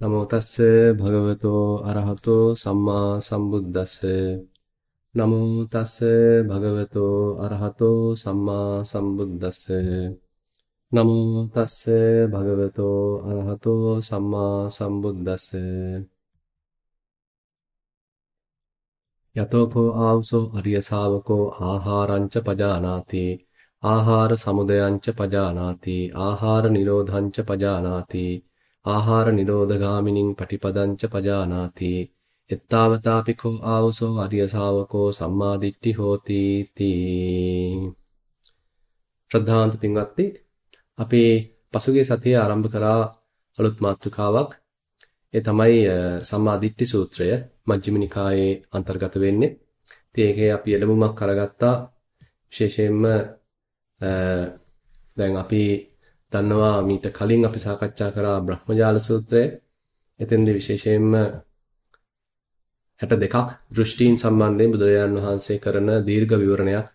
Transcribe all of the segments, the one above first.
නමෝ තස්ස භගවතෝ අරහතෝ සම්මා සම්බුද්දස්ස. නමෝ තස්ස භගවතෝ අරහතෝ සම්මා සම්බුද්දස්ස. නමෝ තස්ස භගවතෝ අරහතෝ සම්මා සම්බුද්දස්ස. යතෝකෝ ආවසෝ අරිය ශාවකෝ ආහාරංච පජානාති. ආහාර සමුදයංච පජානාති. ආහාර නිරෝධංච පජානාති. ආහාර නිරෝධගාමිනින් පටිපදංච පජානාති. එත්තාවතාපිකෝ ආවසෝ අරිය ශාවකෝ සම්මාදිට්ඨි හෝති තී ශ්‍රද්ධාන්ත පින්වත්නි අපි පසුගිය සතියේ ආරම්භ කරා අලුත් මාතෘකාවක්. ඒ තමයි සම්මාදිට්ඨි සූත්‍රය මජ්ක්‍ධිම නිකායේ අන්තර්ගත වෙන්නේ. ඉතින් ඒකේ අපි එළඹුමක් කරගත්තා විශේෂයෙන්ම දැන් අපි දන්නවා මීට කලින් අපි සාකච්ඡා කරා බ්‍රහ්මජාල සූත්‍රය. එතෙන්දී විශේෂයෙන්ම 62ක් දෘෂ්ටීන් සම්බන්ධයෙන් බුදුරජාන් වහන්සේ කරන දීර්ඝ විවරණයක්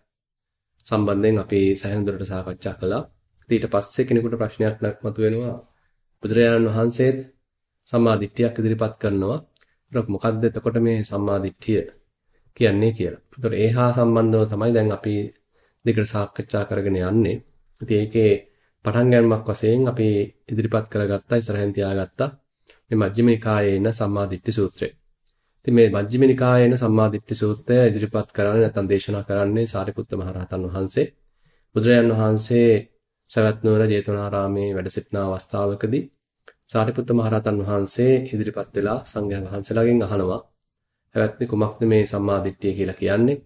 සම්බන්ධයෙන් අපි සෑහෙන දුරට සාකච්ඡා කළා. ඊට පස්සේ කෙනෙකුට ප්‍රශ්නයක් මතුවෙනවා බුදුරජාණන් වහන්සේ සම්මා දිට්ඨියක් ඉදිරිපත් කරනවා. ඒක මොකක්ද එතකොට මේ සම්මා දිට්ඨිය කියන්නේ කියලා. ඒතකොට ඒහා සම්බන්ධව තමයි දැන් අපි දෙකට සාකච්ඡා කරගෙන යන්නේ. ඉතින් ඒකේ පටන් ගැනීමක් වශයෙන් අපි ඉදිරිපත් කරගත්තා ඉස්සරහින් තියාගත්තා මේ මජ්ක්‍ධිම නිකායේ ඉන්න සම්මාදිට්ඨි සූත්‍රය. ඉතින් මේ මජ්ක්‍ධිම නිකායේ ඉන්න සම්මාදිට්ඨි සූත්‍රය ඉදිරිපත් කරන්නේ නැත්නම් දේශනා කරන්නේ සාරිපුත්ත මහරහතන් වහන්සේ. බුදුරජාන් වහන්සේ සවැත් නුවර ජේතවනාරාමේ වැඩ සිටින අවස්ථාවකදී සාරිපුත්ත මහරහතන් වහන්සේ ඉදිරිපත් වෙලා සංඝයා වහන්සේලාගෙන් අහනවා "හැවත්නි කුමක්ද මේ සම්මාදිට්ඨිය කියලා කියන්නේ?"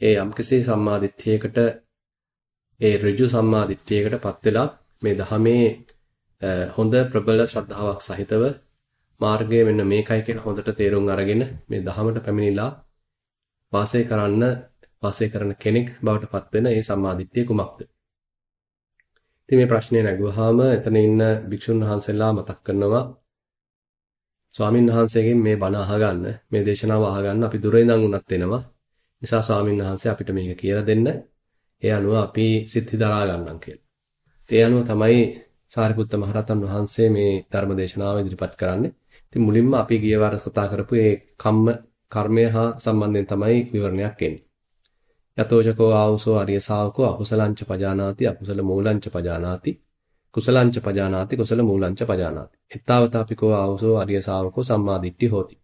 ඒ යම්කිසි සම්මාදිට්ඨියකට ඒ ඍජු සම්මාදිට්ඨියකටපත් වෙලා මේ ධහමේ හොඳ ප්‍රබල ශ්‍රද්ධාවක් සහිතව මාර්ගය මෙන්න මේකයි කියලා හොඳට තේරුම් අරගෙන මේ ධහමට පැමිණිලා වාසය කරන්න වාසය කරන කෙනෙක් බවට පත් වෙන ඒ සම්මාදිට්ඨිය කුමක්ද? ඉතින් මේ ප්‍රශ්නේ නැගුවාම එතන ඉන්න භික්ෂුන් වහන්සේලා මතක් කරනවා ස්වාමින් වහන්සේගෙන් මේ බණ අහගන්න මේ දේශනාව අහගන්න අපි දුර ඉඳන් උනත් එනවා. නිසා ස්වාමින් වහන්සේ අපිට මේක කියලා දෙන්න. ඒ අනුව අපි සිත්හි දරා ගන්නම් කියලා. ඒ අනුව තමයි සාරිපුත්ත මහරහතන් වහන්සේ මේ ධර්ම දේශනාව ඉදිරිපත් කරන්නේ. ඉතින් මුලින්ම අපි ගිය වර කතා කරපු මේ කම්ම කර්මය හා සම්බන්ධයෙන් තමයි විවරණයක් එන්නේ. යතෝචකෝ ආවුසෝ ආර්ය ශාවකෝ අකුසලංච පජානාති අකුසල මූලංච පජානාති කුසලංච පජානාති කුසල මූලංච පජානාති. එත්තාවතාපිකෝ ආවුසෝ ආර්ය ශාවකෝ සම්මාදිට්ඨි හෝති.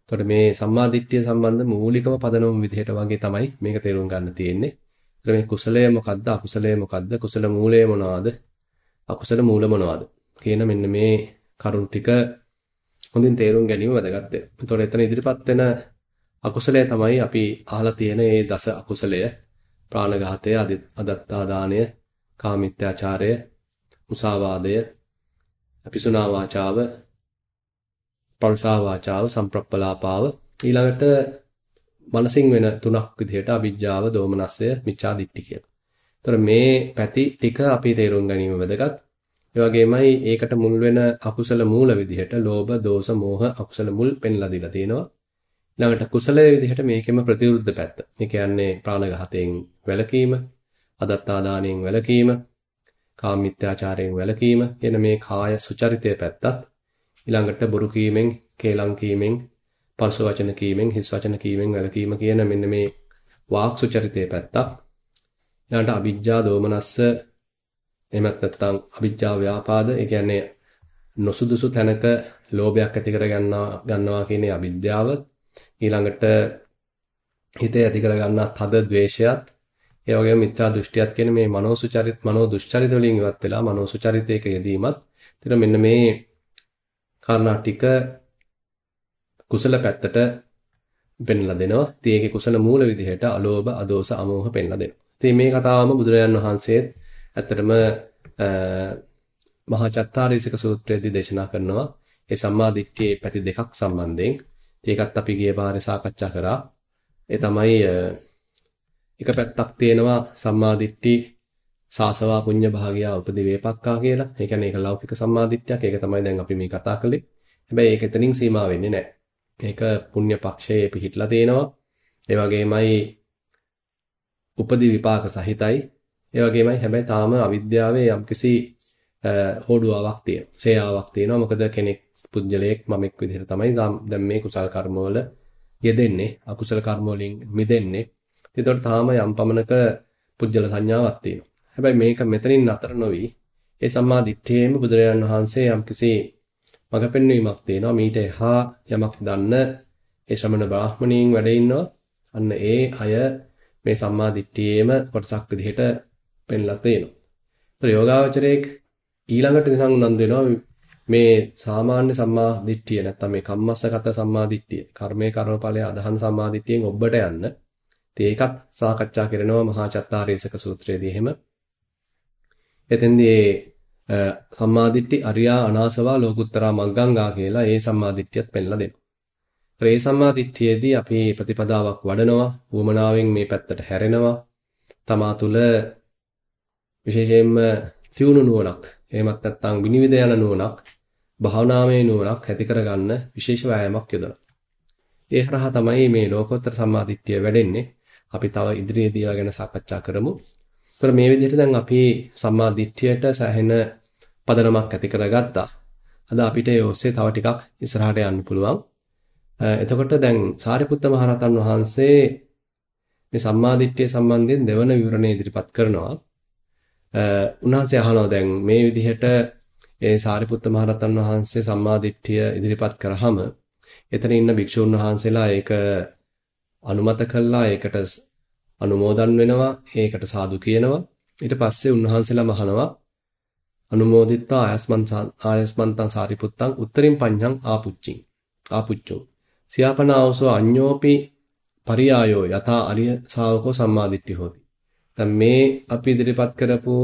එතකොට මේ සම්මාදිට්ඨිය සම්බන්ධ මූලිකම පදනම විදිහට වගේ තමයි මේක තේරුම් ගන්න තියෙන්නේ. මේ කුසලය මොකද්ද? අකුසලය මොකද්ද? කුසල මූලය මොනවාද? අකුසල මූල මොනවාද? කියන මෙන්න මේ කරුණු ටික හොඳින් තේරුම් ගැනීම වැදගත්. වෙනවා. එතකොට එතන ඉදිරිපත් වෙන අකුසලය තමයි අපි අහලා තියෙන මේ දස අකුසලය. ප්‍රාණඝාතය අදත්තා දාණය කාමිත්‍යාචාරය මුසාවාදය අපිසුනා වාචාව පරුෂා වාචාව සම්ප්‍රප්පලාපාව. ඊළඟට මනසින් වෙන තුනක් විදිහට අවිජ්ජාව, දෝමනස්සය, මිච්ඡා දිට්ඨි කියලා. ඒතර මේ පැති ටික අපි තේරුම් ගැනීම වැදගත්. ඒ වගේමයි ඒකට මුල් වෙන අකුසල මූල විදිහට ලෝභ, දෝෂ, මෝහ අකුසල මුල් පෙන්ලා දීලා තියෙනවා. ඊළඟට කුසලයේ විදිහට මේකෙම ප්‍රතිවිරුද්ධ පැත්ත. ඒ කියන්නේ ප්‍රාණඝාතයෙන් වැළකීම, අදත්තාදානයෙන් වැළකීම, කාමමිත්‍යාචාරයෙන් වැළකීම කියන මේ කාය සුචරිතයේ පැත්තත් ඊළඟට බොරු කීමෙන්, කේලම් කීමෙන්, පරුස වචන කීමෙන් හිස් වචන කීමෙන් වැළකීම කියන මෙන්න මේ වාක් සුචරිතයේ පැත්තක්. ඊළඟට අවිජ්ජා දෝමනස්ස එහෙමත් නැත්නම් අවිජ්ජා ව්‍යාපාද ඒ කියන්නේ නොසුදුසු තැනක ලෝභයක් ඇති කර ගන්නවා ගන්නවා කියන අවිද්‍යාව ඊළඟට හිතේ ඇති කර ගන්නා තද ද්වේෂයත් ඒ වගේම මිත්‍යා දෘෂ්ටියත් කියන මේ මනෝසුචරිත මනෝ දුෂ්චරිත වලින් ඉවත් වෙලා මනෝසුචරිතයක යෙදීමත් එතන මෙන්න මේ කාරණා ටික කුසල පැත්තට පෙන්ලා දෙනවා. ඉතින් ඒකේ කුසල මූල විදිහට අලෝභ, අදෝස, අමෝහ පෙන්ලා දෙනවා. ඉතින් මේ කතාවම බුදුරජාන් වහන්සේත් ඇත්තටම මහා චත්තාරීසක සූත්‍රයේදී දේශනා කරනවා. ඒ සම්මා දිට්ඨියේ පැති දෙකක් සම්බන්ධයෙන්. ඒකත් අපි ගිය පාරේ සාකච්ඡා කරා. ඒ තමයි එක පැත්තක් තියෙනවා සම්මා දිට්ඨි සාසවා පුඤ්ඤ භාගියා උපදි වේපක්කා කියලා. ඒ කියන්නේ ඒක ලෞකික සම්මාදිට්ඨියක්. ඒක තමයි දැන් අපි මේ කතා කළේ. හැබැයි ඒක එතනින් සීමා වෙන්නේ නැහැ. ඒක පුණ්‍ය පක්ෂයේ පිහිටලා තියෙනවා. ඒ වගේමයි උපදි විපාක සහිතයි. ඒ වගේමයි හැබැයි තාම අවිද්‍යාවේ යම්කිසි හෝඩුවාවක් තියෙනවා. සේයාවක් තියෙනවා. මොකද කෙනෙක් පුජ්‍යලයක් මමෙක් විදිහට තමයි දැන් මේ කුසල් කර්මවල යෙදෙන්නේ. අකුසල කර්ම වලින් මිදෙන්නේ. ඒතකොට තාම යම් පමණක පුජ්‍යල සංඥාවක් තියෙනවා. හැබැයි මේක මෙතනින් නතර නොවි ඒ සම්මා දිට්ඨියේම බුදුරජාණන් වහන්සේ යම්කිසි මඟ පෙන්වීමක් තියෙනවා. මීට එහා යමක් දන්න ඒ ශ්‍රමණ බ්‍රාහ්මණීන් වැඩ ඉන්නවා. අන්න ඒ අය මේ සම්මා දිට්ඨියේම කොටසක් විදිහට පෙන්ලා තියෙනවා. ඒතර යෝගාවචරයේ ඊළඟට දිනන් උනන්දු වෙනවා මේ සාමාන්‍ය සම්මා දිට්ඨිය නැත්තම් මේ කම්මස්සගත සම්මා දිට්ඨිය කර්මයේ කර්මඵලය අදහන සම්මා දිට්ඨියෙන් ඔබට යන්න. ඉතින් ඒකත් සාකච්ඡා කරනවා මහා චත්තාරීසක සූත්‍රයේදී එහෙම. එතෙන්දී සම්මා දිට්ඨි අරියා අනාසවා ලෝකුත්තරා මග්ගංගා කියලා ඒ සම්මා දිට්ඨියත් පෙන්ලා දෙනවා. ඒ සම්මා දිට්ඨියේදී අපි ප්‍රතිපදාවක් වඩනවා, වුමනාවෙන් මේ පැත්තට හැරෙනවා. තමා තුළ විශේෂයෙන්ම තියුණු නුවණක් එහෙමත් නැත්නම් විනිවිද යන නුවණක් භාවනාමය නුවණක් ඇති කරගන්න විශේෂ වෑයමක් යොදනවා. ඒ හරහා තමයි මේ ලෝකෝත්තර සම්මාදිට්ඨිය වැඩෙන්නේ. අපි තව ඉදිරියේදී ගැන සාකච්ඡා කරමු. ඒතර මේ විදිහට දැන් අපි සම්මාදිට්ඨියට සෑහෙන පදනමක් ඇති කරගත්තා. අද අපිට ඒ ඔස්සේ තව ටිකක් ඉස්සරහට යන්න පුළුවන්. එතකොට දැන් සාරිපුත්ත මහරහතන් වහන්සේ මේ සම්මාදිට්ඨිය සම්බන්ධයෙන් දෙවන විවරණය ඉදිරිපත් කරනවා. උන්වහන්සේ අහනවා දැන් මේ විදිහට ඒ සාරිපුත්ත මහරහතන් වහන්සේ සම්මාදිට්ඨිය ඉදිරිපත් කරාම එතන ඉන්න භික්ෂුන් වහන්සේලා ඒක අනුමත කළා ඒකට අනුමෝදන් වෙනවා ඒකට සාදු කියනවා. ඊට පස්සේ උන්වහන්සේලා මහනවා අනුමෝදිත්වා ආයස්මන් ආයස්මන්තං සාරිපුත්තං උත්තරින් පඤ්ඤං ආපුච්චින්. ආපුච්චෝ. සියාපනාවසෝ අඤ්ඤෝපි පරියායෝ යථා අරිය ශාවකෝ සම්මාදිට්ඨි හොති. දැන් මේ අපි ඉදිරිපත් කරපු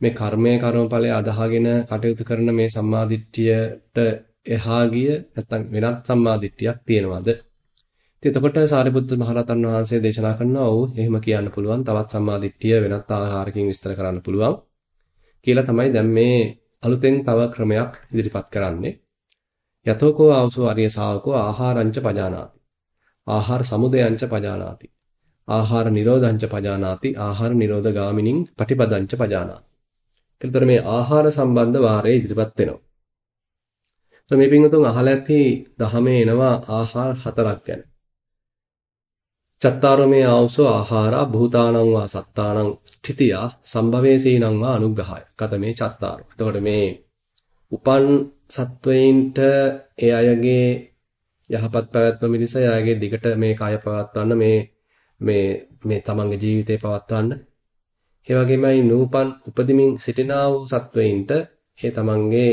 මේ කර්මයේ කර්මඵලය අදහගෙන කටයුතු කරන මේ සම්මාදිට්ඨියට එහා ගිය නැත්නම් වෙනත් සම්මාදිට්ඨියක් තියෙනවද? ඉතින් එතකොට සාරිපුත්ත මහරහතන් වහන්සේ දේශනා කරනවා ඔව් එහෙම කියන්න පුළුවන්. තවත් සම්මාදිට්ඨිය වෙනත් ආකාරකින් විස්තර කරන්න පුළුවන්. කියලා තමයි දැන් මේ අලුතෙන් තව ක්‍රමයක් ඉදිරිපත් කරන්නේ. යතෝකෝ ආවසෝ අරිය ශාවකෝ ආහාරංච පජානාති. ආහාර සමුදයංච පජානාති. ආහාර නිරෝධංච පජානාති ආහාර නිරෝධ ගාමිනින් පටිපදංච පජානාති. එතකොට මේ ආහාර සම්බන්ධ වාරයේ ඉදිරිපත් වෙනවා. તો මේ පින්වතුන් අහලා ඇති දහමේ එනවා ආහාර හතරක් ගැන. චත්තාරමේ ආවසෝ ආහාරා භූතානං වා සත්තානං ස්ථිතියා සම්භවේසීනං වා අනුග්‍රහය. කතමේ චත්තාරෝ. එතකොට මේ උපන් සත්වයින්ට ඒ අයගේ යහපත් පැවැත්ම මිනිස එයාගේ දිගට මේ කය පවත්වන්න මේ මේ මේ තමන්ගේ ජීවිතේ පවත්වන්න ඒ වගේමයි නූපන් උපදිමින් සිටිනා වූ සත්වයින්ට ඒ තමන්ගේ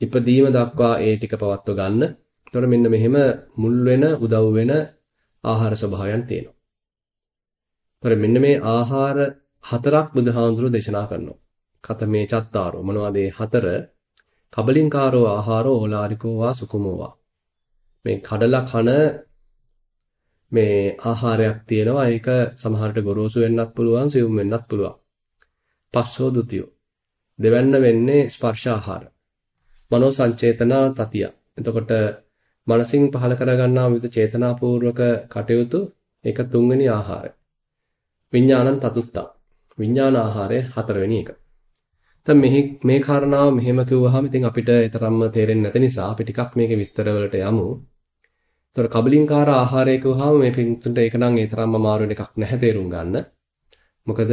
ඉපදීම දක්වා ඒ ටික පවත්ව ගන්න. එතකොට මෙන්න මෙහෙම මුල් වෙන උදව් වෙන ආහාර ස්වභාවයන් තියෙනවා. එතකොට මෙන්න මේ ආහාර හතරක් බුදුහාමුදුරුවෝ දේශනා කරනවා. කතමේ චත්තාරෝ මොනවද මේ හතර? කබලින්කාරෝ ආහාරෝ ඕලාරිකෝ වා සුකුමෝ මේ කඩලා කන මේ ආහාරයක් තියෙනවා. ඒක සමහරට ගොරෝසු වෙන්නත් පුළුවන්, සියුම් වෙන්නත් පුළුවන්. පස්සෝ ဒ ුතියෝ. දෙවැන්න වෙන්නේ ස්පර්ශ ආහාර. මනෝ සංචේතනා තතිය. එතකොට මනසින් පහල කරගන්නා විවිධ චේතනාපූර්වක කටයුතු ඒක තුන්වෙනි ආහාරය. විඥානං තතුත්තා. විඥාන ආහාරය හතරවෙනි එක. දැන් මේ මේ කාරණාව මෙහෙම කිව්වහම ඉතින් අපිට ඊතරම්ම තේරෙන්නේ නැති නිසා අපි ටිකක් මේකේ විස්තර වලට යමු. ඒතර කබලින්කාර ආහාරය කිව්වහම මේ පිටුන්ට ඒක නම් ඒ තරම්ම අමාරු එකක් නැහැ තේරුම් ගන්න. මොකද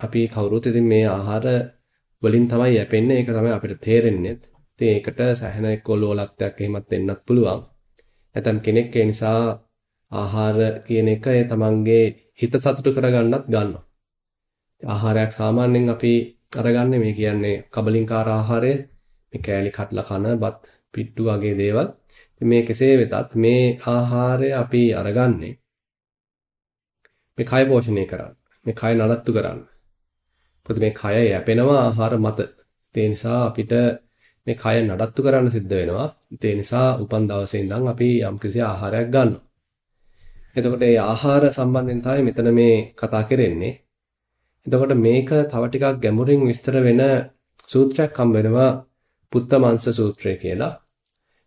අපි කවුරුත් ඉතින් මේ ආහාර වලින් තමයි යැපෙන්නේ. ඒක තමයි අපිට තේරෙන්නේ. ඉතින් ඒකට සැහැණ එක්කොලෝලත්වයක් එහෙමත් වෙන්නත් පුළුවන්. නැත්නම් කෙනෙක් ඒ නිසා ආහාර කියන එක ඒ තමන්ගේ හිත සතුටු කරගන්නත් ගන්නවා. ආහාරයක් සාමාන්‍යයෙන් අපි අරගන්නේ මේ කියන්නේ කබලින්කාර ආහාරය මේ කෑලි කටලා කන බත් පිට්ටු වගේ දේවල් මේ කෙසේ වෙතත් මේ ආහාරය අපි අරගන්නේ මේ කය පෝෂණය කරන්න. මේ කය නඩත්තු කරන්න. මොකද මේ කය යැපෙනවා ආහාර මත. ඒ නිසා අපිට මේ කය නඩත්තු කරන්න සිද්ධ වෙනවා. ඒ නිසා උපන් දවසේ ඉඳන් අපි යම්කිසි ආහාරයක් ගන්නවා. එතකොට මේ ආහාර සම්බන්ධයෙන් තමයි මෙතන මේ කතා කරන්නේ. එතකොට මේක තව ටිකක් ගැඹුරින් විස්තර වෙන සූත්‍රයක් හම්බ වෙනවා පුත්තමංශ සූත්‍රය කියලා.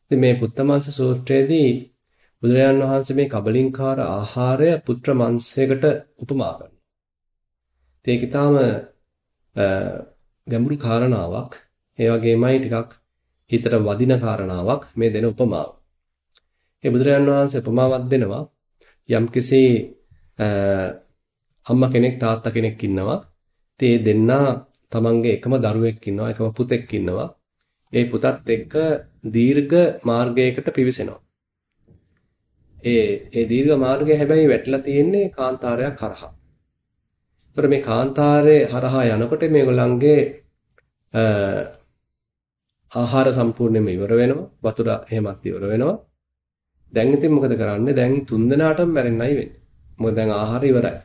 ඉතින් මේ පුත්තමංශ සූත්‍රයේදී බුදුරජාන් වහන්සේ මේ කබලින්කාර ආහාරය පුත්‍ර මාංශයකට උපමා කරනවා. ඒක ඊටාම ගැඹුරු කාරණාවක්. ඒ වගේමයි ටිකක් හිතට වදින කාරණාවක් මේ දෙන උපමාව. ඒ බුදුරජාන් වහන්සේ උපමාවක් දෙනවා යම්කිසි අම්මා කෙනෙක් තාත්තා කෙනෙක් ඉන්නවා. ඉතින් ඒ දෙන්නා තමන්ගේ එකම දරුවෙක් ඉන්නවා, එකම පුතෙක් ඉන්නවා. ඒ පුතත් එක්ක දීර්ඝ මාර්ගයකට පිවිසෙනවා. ඒ ඒ දීර්ඝ මාර්ගය හැබැයි වැටලා තියෙන්නේ කාන්තාරයක් කරහා. ඒතර මේ කාන්තාරයේ හරහා යනකොට මේගොල්ලන්ගේ ආහාර සම්පූර්ණයෙන්ම ඉවර වෙනවා. වතුර එහෙමත් ඉවර වෙනවා. දැන් ඉතින් මොකද කරන්නේ? දැන් තුන්දෙනාටම මැරෙන්නයි වෙන්නේ. මොකද දැන් ආහාර ඉවරයි.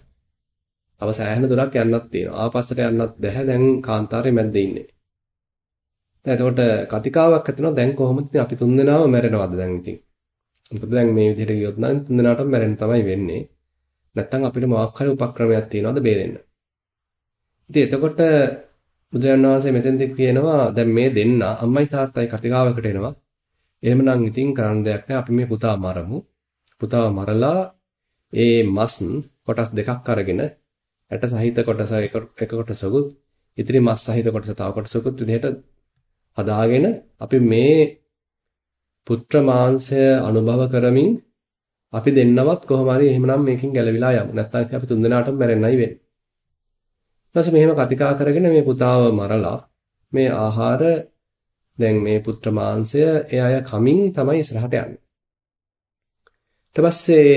තව සෑහෙන දුරක් යන්නත් තියෙනවා. ආපස්සට යන්නත් බැහැ. දැන් කාන්තාරයේ මැද්දේ ඉන්නේ. දැන් එතකොට කතිකාවක් ඇතිවෙනවා. දැන් කොහොමද ඉතින් අපි තුන්දෙනාම මැරෙනවද දැන් ඉතින්? මොකද දැන් මේ විදිහට ගියොත් නම් තුන්දෙනාටම මැරෙන්න තමයි වෙන්නේ. නැත්තම් අපිට මොකක් හරි උපක්‍රමයක් තියනවාද බේරෙන්න. ඉතින් එතකොට බුදුරජාණන් වහන්සේ මෙතෙන්දී කියනවා දැන් මේ දෙන්න අම්මයි තාත්තයි කතිකාවකට එනවා. එහෙමනම් ඉතින් කරන්න දෙයක් නැහැ. අපි මේ පුතා මරමු. පුතාව මරලා ඒ මස් කොටස් දෙකක් අරගෙන ඇට සහිත කොටස එක කොටසකුත් ඉතිරි මස් සහිත කොටස තව කොටසකුත් විදිහට හදාගෙන අපි මේ පුත්‍ර මාංශය අනුභව කරමින් අපි දෙන්නවත් කොහොම හරි එහෙමනම් මේකෙන් ගැලවිලා යමු. නැත්නම් අපි තුන්දෙනාටම මැරෙන්නයි වෙන්නේ. ඊපස්සේ මෙහෙම කතිකා කරගෙන මේ පුතාව මරලා මේ ආහාර දැන් මේ පුත්‍ර මාංශය ඒ අය කමින් තමයි ඉස්සරහට යන්නේ. ඊට පස්සේ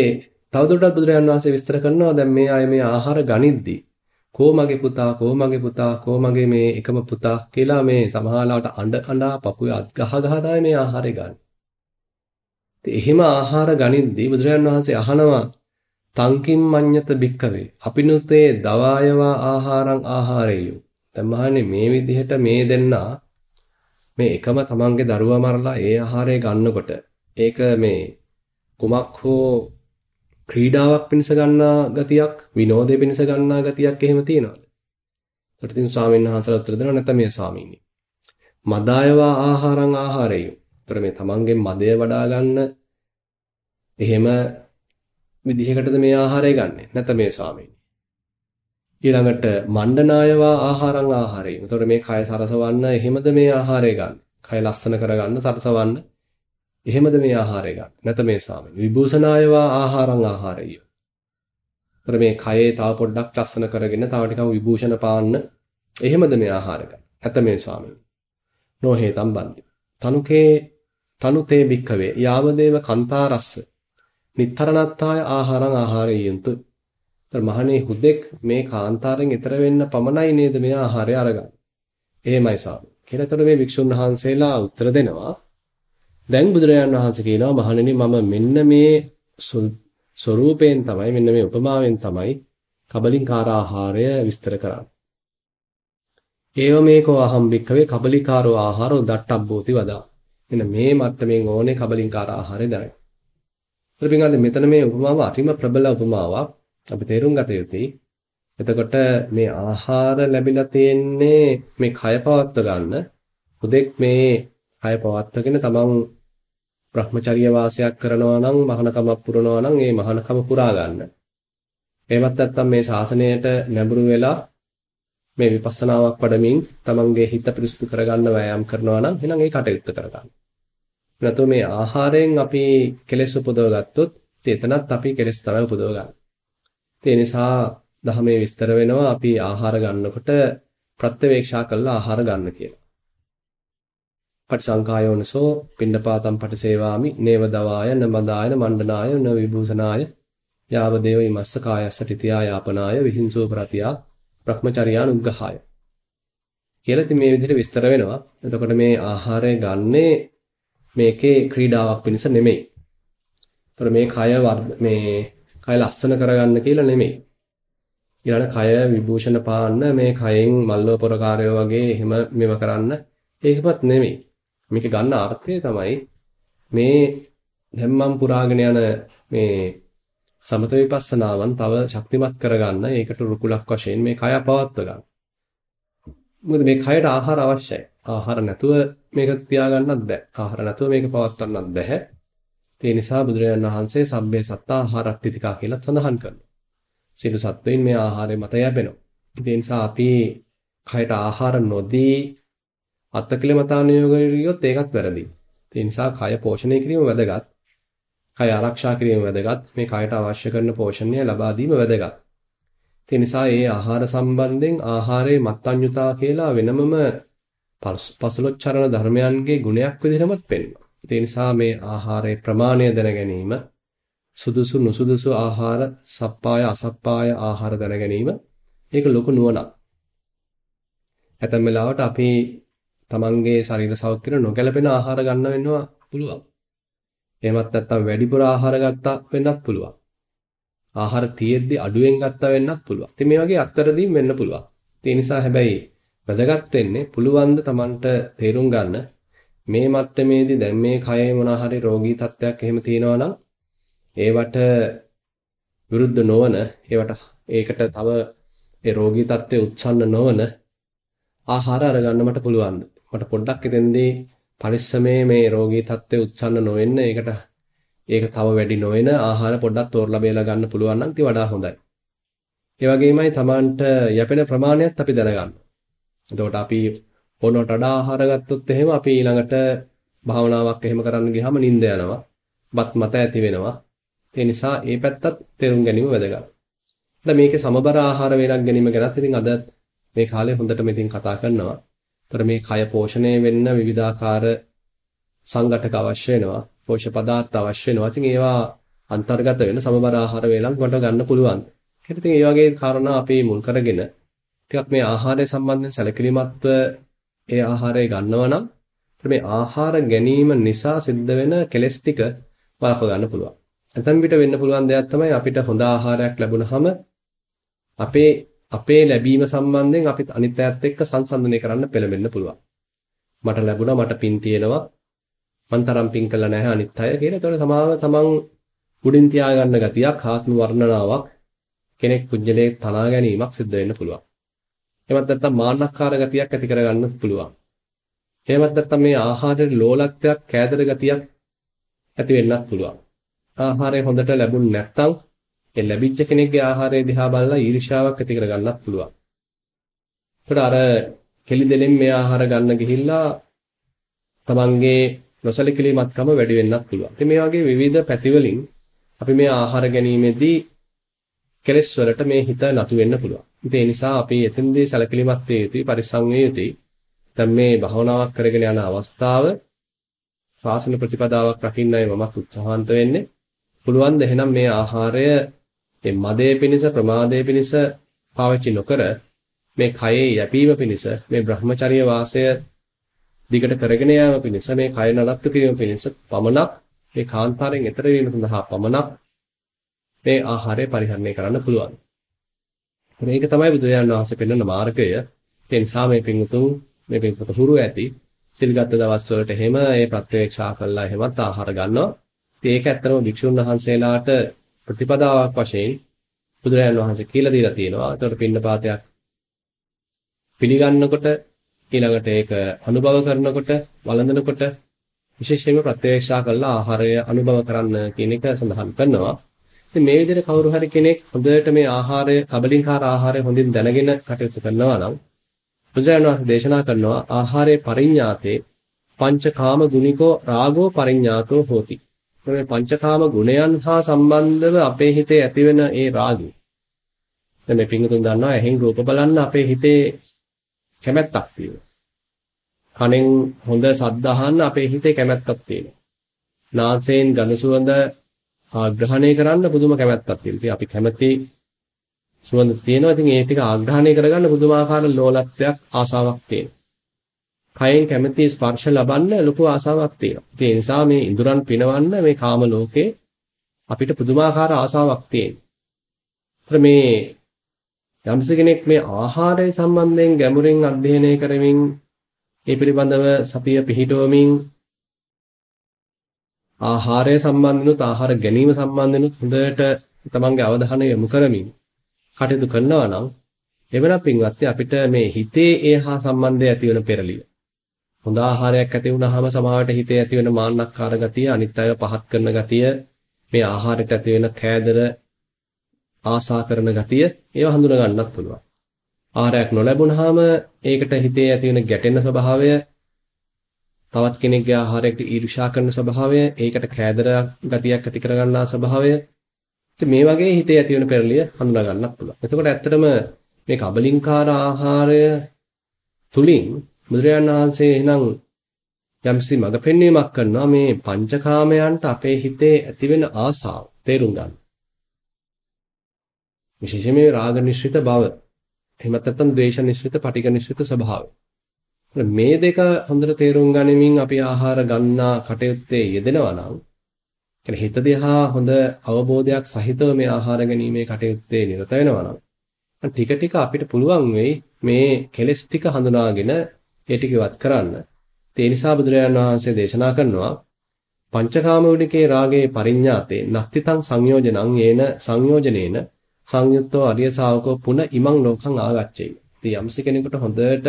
තවදුරටත් බුදුරජාණන් වහන්සේ විස්තර කරනවා දැන් මේ අය මේ ආහාර ගනිද්දී කෝ මගේ පුතා කෝ මගේ පුතා කෝ මගේ මේ එකම පුතා කියලා මේ සමහරවට අඬ අඬා පපුවේ අත් ගහ ගහ තමයි මේ ආහාරය ගන්න. ඉතින් එහෙම ආහාර ගනිද්දී බුදුරජාණන් වහන්සේ අහනවා තංකින් මඤ්ඤත භික්කවේ අපිනුතේ දවායවා ආහාරං ආහාරේයෝ දැන් මහන්නේ මේ විදිහට මේ දෙන්නා මේ එකම තමන්ගේ දරුවා මරලා ඒ ආහාරය ගන්නකොට ඒක මේ කුමක් හෝ ක්‍රීඩාවක් පිණිස ගන්නා ගතියක් විනෝදේ පිණිස ගන්නා ගතියක් එහෙම තියෙනවද? ඒකට ඉතින් ස්වාමීන් වහන්සේලා උත්තර දෙනවා නැත්නම් මේ ස්වාමීනි. මදායවා ආහාරං ආහාරේයෝ. ඒතර මේ තමන්ගේ මදය වඩා ගන්න එහෙම විදිහකටද මේ ආහාරය ගන්නෙ? නැත්නම් මේ ස්වාමීනි. ඊළඟට මණ්ඩනායවා ආහාරං ආහාරේයෝ. ඒතර මේ කය සරසවන්න එහෙමද මේ ආහාරය ගන්න? කය ලස්සන කරගන්න සරසවන්න එහෙමද මේ ආහාරය ගන්න? නැත මේ ස්වාමීනි. විභූෂනායවා ආහාරං ආහාරය. අර මේ කයේ තව පොඩ්ඩක් ලස්සන කරගෙන තව ටිකක් විභූෂණ පාන්න එහෙමද මේ ආහාර ගන්න? නැත මේ ස්වාමීනි. නොහේතම් බන්දි. තනුකේ තනුතේ භික්ඛවේ යාවදේව කන්තාරස්ස නිත්තරණත්තාය ආහාරං ආහාරයන්තු. ତර මහණේ හුදෙක් මේ කාන්තාරෙන් ඈතර වෙන්න පමණයි නේද මේ ආහාරය අරගන්නේ. එහෙමයි ස්වාමී. කියලා තර මේ වික්ෂුන් වහන්සේලා උත්තර දෙනවා. දැන් බුදුරජාණන් වහන්සේ කියනවා මහණෙනි මම මෙන්න මේ ස්වરૂපයෙන් තමයි මෙන්න මේ උපමාවෙන් තමයි කබලින්කාර ආහාරය විස්තර කරන්නේ. ඒව මේකෝ අහම් භික්කවේ කබලිකාරෝ ආහාරෝ දට්ටබ්බෝති වදා. මෙන්න මේ මට්ටමින් ඕනේ කබලින්කාර ආහාරය දැනගන්න. ප්‍රබින්ගාද මෙතන මේ උපමාව අතිම ප්‍රබල උපමාවක්. අපි තේරුම් ගත යුතුයි. එතකොට මේ ආහාර ලැබිලා තියෙන්නේ මේ කය පවත්ව ගන්න. හුදෙක් මේ කය පවත්වගෙන තමන් Brahmacharya වාසයක් කරනවා නම් මහානකමක් පුරනවා නම් ඒ මහානකම පුරා ගන්න. එහෙමත් නැත්නම් මේ ශාසනයට නැඹුරු වෙලා මේ විපස්සනාවක් වඩමින් තමන්ගේ හිත පිරිසුදු කරගන්න වෑයම් කරනවා නම් එහෙනම් ඒ කටයුත්ත කරගන්න. නැතු මේ ආහාරයෙන් අපි කෙලෙස් උපදව ගත්තොත් එතනත් අපි කෙලෙස් තමයි උපදව ගන්න. ඒ නිසා දහමේ විස්තර වෙනවා අපි ආහාර ගන්නකොට ප්‍රත්‍යවේක්ෂා කරලා ආහාර ගන්න කියලා. පටිසංකායෝනසෝ පින්නපාතම් පටිසේවාමි නේව දවාය නමදායන මණ්ඩනාය න විභූෂනාය යාව දේව ඉමස්ස කායස්ස තිතියා යාපනාය විහිංසෝ ප්‍රතියා බ්‍රහ්මචර්යානුග්‍රහාය කියලා ඉතින් මේ විදිහට විස්තර වෙනවා. එතකොට මේ ආහාරය ගන්නේ මේකේ ක්‍රීඩාවක් පිණිස නෙමෙයි. ඒතර මේ කය මේ කය ලස්සන කරගන්න කියලා නෙමෙයි. ඊළඟ කය විභූෂණ පාන්න මේ කයෙන් මල්ලව පොරකාරයෝ වගේ එහෙම මෙව කරන්න ඒකවත් නෙමෙයි. මේක ගන්න අර්ථය තමයි මේ ධම්මම් පුරාගෙන යන මේ සමත විපස්සනාවන් තව ශක්තිමත් කරගන්න ඒකට රුකුලක් වශයෙන් මේ කය පවත්ව ගන්න. මොකද මේ කයට ආහාර අවශ්‍යයි. ආහාර නැතුව මේක තියාගන්නත් බෑ. ආහාර නැතුව මේක පවත්වන්නත් බෑ. ඒ නිසා බුදුරජාණන් වහන්සේ සබ්බේ සත්තා ආහාරට්ටිතිකා කියලා සඳහන් කරනවා. සියලු සත්වයින් මේ ආහාරය මත යැපෙනවා. ඒ නිසා අපි කයට ආහාර නොදී අත්කිලමතානුയോഗ ගියොත් ඒකත් වැරදි. ඒ නිසා කය පෝෂණය කිරීම වැදගත්. කය ආරක්ෂා කිරීම වැදගත්. මේ කයට අවශ්‍ය කරන පෝෂණය ලබා දීම වැදගත්. ඒ නිසා මේ ආහාර සම්බන්ධයෙන් ආහාරයේ මත්ඤ්‍යතා කියලා වෙනමම පසලොච්චරණ ධර්මයන්ගේ ගුණයක් විදිහටමත් පෙන්වනවා. ඒ නිසා මේ ආහාරයේ ප්‍රමාණය දැන ගැනීම සුදුසු නුසුදුසු ආහාර සප්පාය අසප්පාය ආහාර දැන ගැනීම ඒක ලොකු නුවණක්. ඇතැම් වෙලාවට අපි තමන්ගේ ශරීර සෞඛ්‍යයට නොගැලපෙන ආහාර ගන්න වෙනවා පුළුවන්. එහෙමත් නැත්නම් වැඩිපුර ආහාර ගත්තා වෙන්නත් පුළුවන්. ආහාර තියෙද්දි අඩුවෙන් ගත්තා වෙන්නත් පුළුවන්. ඉතින් මේ වගේ අත්තරදීම් වෙන්න පුළුවන්. ඒ නිසා හැබැයි වැදගත් වෙන්නේ පුළුවන් ද Tamanට තේරුම් ගන්න මේ මට්ටමේදී දැන් මේ කයේ මොනවා හරි රෝගී තත්ත්වයක් එහෙම තියෙනවා නම් ඒවට විරුද්ධ නොවන ඒවට ඒකට තව ඒ රෝගී තත්ත්වයේ උත්සන්න නොවන ආහාර අරගන්න මට පුළුවන්ද මට පොඩ්ඩක් එතෙන්දී පරිස්සමේ මේ රෝගී තත්ත්වයේ උත්සන්න නොවෙන්න ඒකට ඒක තව වැඩි නොවන ආහාර පොඩ්ඩක් තෝරලා බේලා ගන්න පුළුවන් නම් ඉතින් වඩා හොඳයි. ඒ වගේමයි Tamanට යැපෙන ප්‍රමාණයත් අපි දැනගන්න. එතකොට අපි ඕනට වඩා ආහාර ගත්තොත් එහෙම අපි ඊළඟට භාවනාවක් එහෙම කරන්න ගියාම නිින්ද යනවා. බත් මත ඇති වෙනවා. ඒ නිසා ඒ පැත්තත් තේරුම් ගැනීම වැදගත්. දැන් මේකේ සමබර ආහාර වේලක් ගැනීම ගැනත් ඉතින් අද මේ කාලේ හොඳට මෙතින් කතා කරනවා. ඒතර මේ කය පෝෂණය වෙන්න විවිධාකාර සංඝටක අවශ්‍ය වෙනවා. පෝෂ්‍ය පදාර්ථ අවශ්‍ය වෙනවා. ඉතින් ඒවා අන්තර්ගත වෙන සමබර ආහාර වේලක් වට ගන්න පුළුවන්. ඒකට ඉතින් මේ වගේ කාරණා අපි මුල් කරගෙන ටිකක් මේ ආහාරය සම්බන්ධයෙන් සැලකිලිමත්ව ඒ ආහාරය ගන්නවා නම් මේ ආහාර ගැනීම නිසා සිද්ධ වෙන කෙලස් ටික වළක්ව ගන්න පුළුවන්. ඇතැම් විට වෙන්න පුළුවන් දෙයක් තමයි අපිට හොඳ ආහාරයක් ලැබුණාම අපේ අපේ ලැබීම සම්බන්ධයෙන් අපිත් අනිත් අයත් එක්ක සංසන්දනය කරන්න පෙළඹෙන්න පුළුවන්. මට ලැබුණා මට පින් තියෙනවා මං තරම් පින් කළා නැහැ අනිත් අය කියලා. ඒතකොට සමාව තමන් උඩින් තියාගන්න ගතියක් ආත්ම වර්ණනාවක් කෙනෙක් කුජලයේ තනා ගැනීමක් සිද්ධ වෙන්න පුළුවන්. එහෙමත් නැත්නම් මාන්නක්කාර ගතියක් ඇති කරගන්න පුළුවන්. එහෙමත් නැත්නම් මේ ආහාරයේ ලෝලත්වයක් කෑදර ගතියක් ඇති වෙන්නත් පුළුවන්. ආහාරය හොඳට ලැබුණ නැත්නම් ඒ ලැබිච්ච කෙනෙක්ගේ ආහාරය දිහා බලලා ඊර්ෂ්‍යාවක් ඇති කරගන්නත් පුළුවන්. ඒකට අර කෙලි දෙලෙන් මේ ආහාර ගන්න ගිහිල්ලා තමන්ගේ නොසලකිලිමත්කම වැඩි වෙන්නත් පුළුවන්. ඉතින් මේ වගේ විවිධ පැතිවලින් අපි මේ ආහාර ගැනීමේදී කෙලෙස් වලට මේ හිත නතු වෙන්න පුළුවන්. ඉතින් ඒ නිසා අපි එතෙන්දී සැලකිලිමත් වේ යුතුයි, පරිස්සම් වේ යුතුයි. දැන් මේ භවනාවක් කරගෙන යන අවස්ථාව ශාසන ප්‍රතිපදාවක් රකින්නයි මමත් උත්සාහන්ත වෙන්නේ. පුළුවන් ද එහෙනම් මේ ආහාරය මේ මදේ පිණිස ප්‍රමාදයේ පිණිස පාවිච්චි නොකර මේ කයේ යැපීම පිණිස මේ Brahmacharya වාසය දිගට කරගෙන යාම පිණිස මේ කය නඩත්තු කිරීම පිණිස පමණක් මේ කාන්තාරයෙන් එතර වීම සඳහා පමණක් මේ ආහාරය පරිහරණය කරන්න පුළුවන්. මේක තමයි බුදුරජාණන් වහන්සේ පෙන්වන මාර්ගය. ඒ නිසා මේ පින්තුන් මේ පින්තුත හුරු ඇති සිල්ගත් දවස් වලට එහෙම ඒ ප්‍රත්‍යක්ෂා කළා එහෙමත් ආහාර ගන්නවා. ඉතින් ඒක ඇත්තටම භික්ෂුන් වහන්සේලාට ප්‍රතිපදාවක් වශයෙන් බුදුරජාණන් වහන්සේ කියලා දීලා තියෙනවා. ඒතකොට පින්නපාතයක් පිළිගන්නකොට ඊළඟට ඒක අනුභව කරනකොට වළඳනකොට විශේෂයෙන්ම ප්‍රත්‍යක්ෂා කළා ආහාරය අනුභව කරන්න කියන එක සඳහන් කරනවා. ඉතින් මේ විදිහට කවුරු හරි කෙනෙක් හොඳට මේ ආහාරය කබලින්කාර ආහාරය හොඳින් දැනගෙන කටයුතු කරනවා නම් බුදුරජාණන් වහන්සේ දේශනා කරනවා ආහාරයේ පරිඤ්ඤාතේ පංචකාම ගුණිකෝ රාගෝ පරිඤ්ඤාතෝ හෝති. මේ පංචකාම ගුණයන් හා සම්බන්ධව අපේ හිතේ ඇතිවෙන ඒ රාගය. දැන් මේ පිංගුතුන් දන්නවා එහෙන් රූප බලන්න අපේ හිතේ කැමැත්තක් තියෙනවා. කනෙන් හොඳ ශබ්ද අහන්න අපේ හිතේ කැමැත්තක් තියෙනවා. නාසයෙන් ගඳ සුවඳ ආග්‍රහණය කරන්න පුදුම කැමැත්තක් තියෙනවා. ඉතින් අපි කැමති සුවඳ තියෙනවා. ඉතින් ඒ ටික ආග්‍රහණය කරගන්න පුදුමාකාර ලෝලත්වයක් ආසාවක් තියෙනවා. කයෙන් කැමති ස්පර්ශ ලබන්න ලොකු ආසාවක් තියෙනවා. ඒ නිසා මේ ඉඳුරන් පිනවන්න මේ කාම ලෝකේ අපිට පුදුමාකාර ආසාවක් තියෙනවා. මේ යම්ස කෙනෙක් මේ ආහාරය සම්බන්ධයෙන් ගැඹුරින් අධ්‍යයනය කරමින් ඒ පිළිබඳව සතිය පිහිටවමින් ආහාරය සම්බන්ධනුත් ආහාර ගැනීම සම්බන්ධනුත් හොඳට තමන්ගේ අවධානය යොමු කරමින් කටයුතු කරනවා නම් එවනම් පින්වත්නි අපිට මේ හිතේ ඒ හා සම්බන්ධය ඇති වෙන පෙරලිය. හොඳ ආහාරයක් ඇති වුනහම සමාවට හිතේ ඇති වෙන මාන්නක්කාර ගතිය, අනිත් අයව පහත් කරන ගතිය, මේ ආහාරයට ඇති වෙන කෑදර ආසා කරන ගතිය ඒවා හඳුනා ගන්නත් පුළුවන්. ආහාරයක් නොලැබුණාම ඒකට හිතේ ඇති වෙන ගැටෙන ස්වභාවය තවත් කෙනෙක්ගේ ආහාරයකට ඊර්ෂ්‍යා කරන ස්වභාවය, ඒකට කෑදර ගතියක් ඇති කරගන්නා ස්වභාවය. ඉතින් මේ වගේ හිතේ ඇති වෙන පෙරලිය හඳුනා ගන්නත් පුළුවන්. එතකොට ඇත්තටම මේ කබලින්කාර ආහාරය තුලින් බුදුරජාණන් වහන්සේ එහෙනම් යම්සි මඟ පෙන්වීමක් කරනවා මේ පංචකාමයන්ට අපේ හිතේ ඇතිවෙන ආසාව තේරුම් ගන්න. විශේෂයෙන් මේ රාග නිශ්චිත බව. එහෙමත් නැත්නම් ද්වේෂ නිශ්චිත, පටිඝ නිශ්චිත ස්වභාවය. මේ දෙක හොඳට තේරුම් ගනිමින් අපි ආහාර ගන්නා කටයුත්තේ යෙදෙනවා නම් කියන්නේ හිත දිහා හොඳ අවබෝධයක් සහිතව මේ ආහාර ගැනීමේ කටයුත්තේ නිරත වෙනවා නම් ටික ටික අපිට පුළුවන් වෙයි මේ කෙලස් ටික හඳුනාගෙන ඒ ටික ඉවත් කරන්න. ඒ නිසා බුදුරජාණන් වහන්සේ දේශනා කරනවා පංචකාම විනිකේ රාගේ පරිඤ්ඤාතේ නත්තිතං සංයෝජනං යේන සංයෝජනේන සංයුත්තෝ අරිය ශාවකෝ පුන ඉමං ලෝකං ආගච්ඡේ. ඉතින් යම්සි කෙනෙකුට හොඳට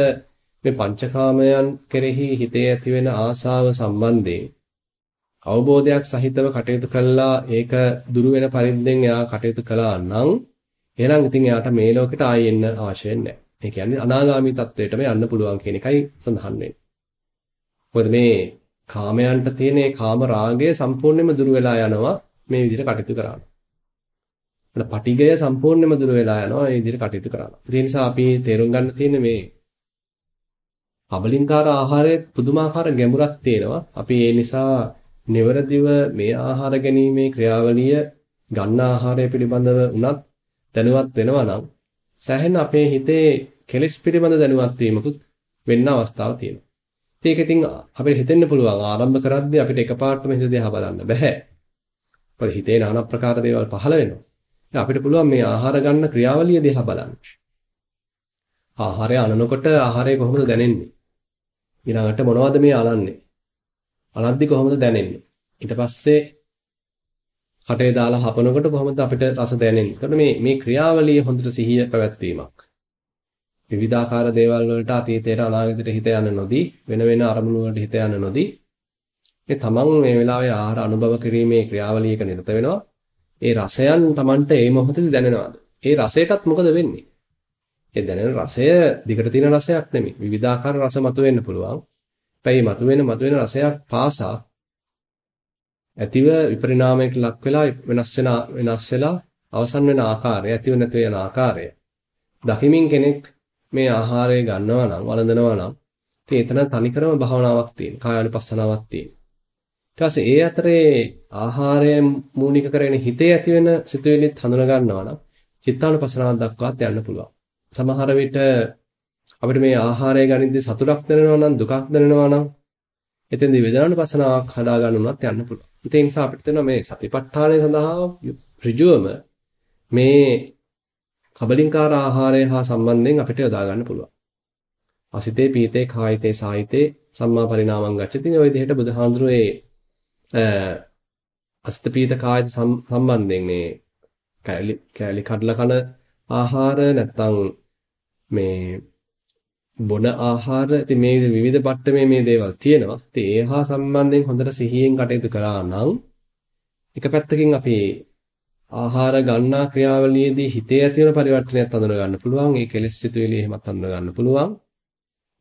මේ පංචකාමයන් කෙරෙහි හිතේ ඇතිවෙන ආසාව සම්බන්ධයෙන් අවබෝධයක් සහිතව කටයුතු කළා ඒක දුරු වෙන පරිද්දෙන් එයා කටයුතු කළා නම් එහෙනම් ඉතින් එයාට මේ ලෝකෙට ආයෙ එන්න අවශ්‍ය නැහැ. ඒ කියන්නේ අනාගාමී තත්වයටම යන්න පුළුවන් කියන එකයි සඳහන් වෙන්නේ. මොකද මේ කාමයන්ට තියෙන ඒ කාම රාගය සම්පූර්ණයෙන්ම දුරු වෙලා යනවා මේ විදිහට කටයුතු කරාම. එතන පටිගය සම්පූර්ණයෙන්ම දුරු වෙලා යනවා මේ විදිහට කටයුතු කරාම. ඒ නිසා අපි තේරුම් ගන්න තියෙන්නේ මේ කබලින්කාර ආහාරයේ පුදුමාකාර ගැඹුරක් තියෙනවා. අපි ඒ නිසා නිවරදිව මේ ආහාර ගැනීමේ ක්‍රියාවලිය ගන්න ආහාරය පිළිබඳව උනත් දැනුවත් වෙනවා නම් සෑහෙන අපේ හිතේ කෙලෙස් පිළිබඳ දැනුවත් වීමකුත් වෙන්න අවස්ථාවක් තියෙනවා. ඒක ඉතින් අපිට හිතෙන්න පුළුවන් ආරම්භ කරද්දී අපිට එකපාරටම හිත දිහා බලන්න බෑ. මොකද හිතේ নানা ප්‍රකාර දේවල් පහළ වෙනවා. අපිට පුළුවන් මේ ආහාර ගන්න ක්‍රියාවලිය දිහා බලන්න. ආහාරය අනනකොට ආහාරය කොහොමද දැනෙන්නේ? ඊළඟට මොනවද මේ අලන්නේ? අලද්දි කොහොමද දැනෙන්නේ? ඊට පස්සේ කටේ දාලා හපනකොට කොහොමද අපිට රස දැනෙන්නේ? එතකොට මේ මේ ක්‍රියාවලිය හොඳට සිහිය පැවැත්වීමක්. විවිධාකාර දේවල් වලට අතීතයට අනාගතයට හිත යන නොදී වෙන වෙන අරමුණු වලට හිත යන නොදී මේ තමන් මේ වෙලාවේ ආහාර අනුභව කිරීමේ ක්‍රියාවලියක නිරත වෙනවා. ඒ රසයන් තමන්ට ඒ මොහොතේදී දැනෙනවාද? ඒ රසයටත් මොකද වෙන්නේ? ඒ දැනෙන රසය දිගට තියෙන රසයක් නෙමෙයි. විවිධාකාර රස මතුවෙන්න පුළුවන්. හැබැයි මතුවෙන මතුවෙන රසයක් පාසා ඇතිව විපරිණාමයකට ලක් වෙලා වෙනස් වෙන වෙනස් වෙලා අවසන් වෙන ආකාරය ඇතිව නැති වෙන ආකාරය දකිමින් කෙනෙක් මේ ආහාරය ගන්නවා නම් වළඳනවා නම් ඉතින් එතන තනිකරම භාවනාවක් තියෙන කායानुපස්සනාවක් තියෙන ඊට පස්සේ ඒ අතරේ ආහාරය මූලික කරගෙන හිතේ ඇති වෙන සිතුවිලිත් හඳුනා ගන්නවා නම් චිත්තානුපස්සනාවක් දක්වාත් යන්න පුළුවන් සමහර විට අපිට මේ ආහාරය ගනිද්දී සතුටක් දැනෙනවා නම් දුකක් දැනෙනවා නම් එතෙන්දී වේදනානුපස්සනාවක් හදා ගන්න උනත් යන්න පුළුවන්. ඒ නිසා අපිට තේරෙනවා මේ සතිපට්ඨානය සඳහා ඍජුවම මේ කබලින්කාර ආහාරය හා සම්බන්ධයෙන් අපිට යොදා ගන්න පුළුවන්. අසිතේ පීතේ කායිතේ සායිතේ සම්මා පරිණාමං ගච්ඡති. ඔය විදිහට බුදුහාඳුරේ අසිත පීත කායිත සම්බන්ධයෙන් මේ කැලි කැලි කඩලා කන ආහාර නැත්නම් මේ බොන ආහාර ඉතින් මේ විවිධ පට්ටමේ මේ දේවල් තියෙනවා. ඉතින් ඒ හා සම්බන්ධයෙන් හොඳට සිහියෙන් කටයුතු කරා නම් එක පැත්තකින් අපි ආහාර ගන්නා ක්‍රියාවලියේදී හිතේ ඇති වෙන පරිවර්තනයක් හඳුනා ගන්න පුළුවන්. ඒ කෙලෙස් සිතුවිලි එහෙමත් හඳුනා ගන්න පුළුවන්.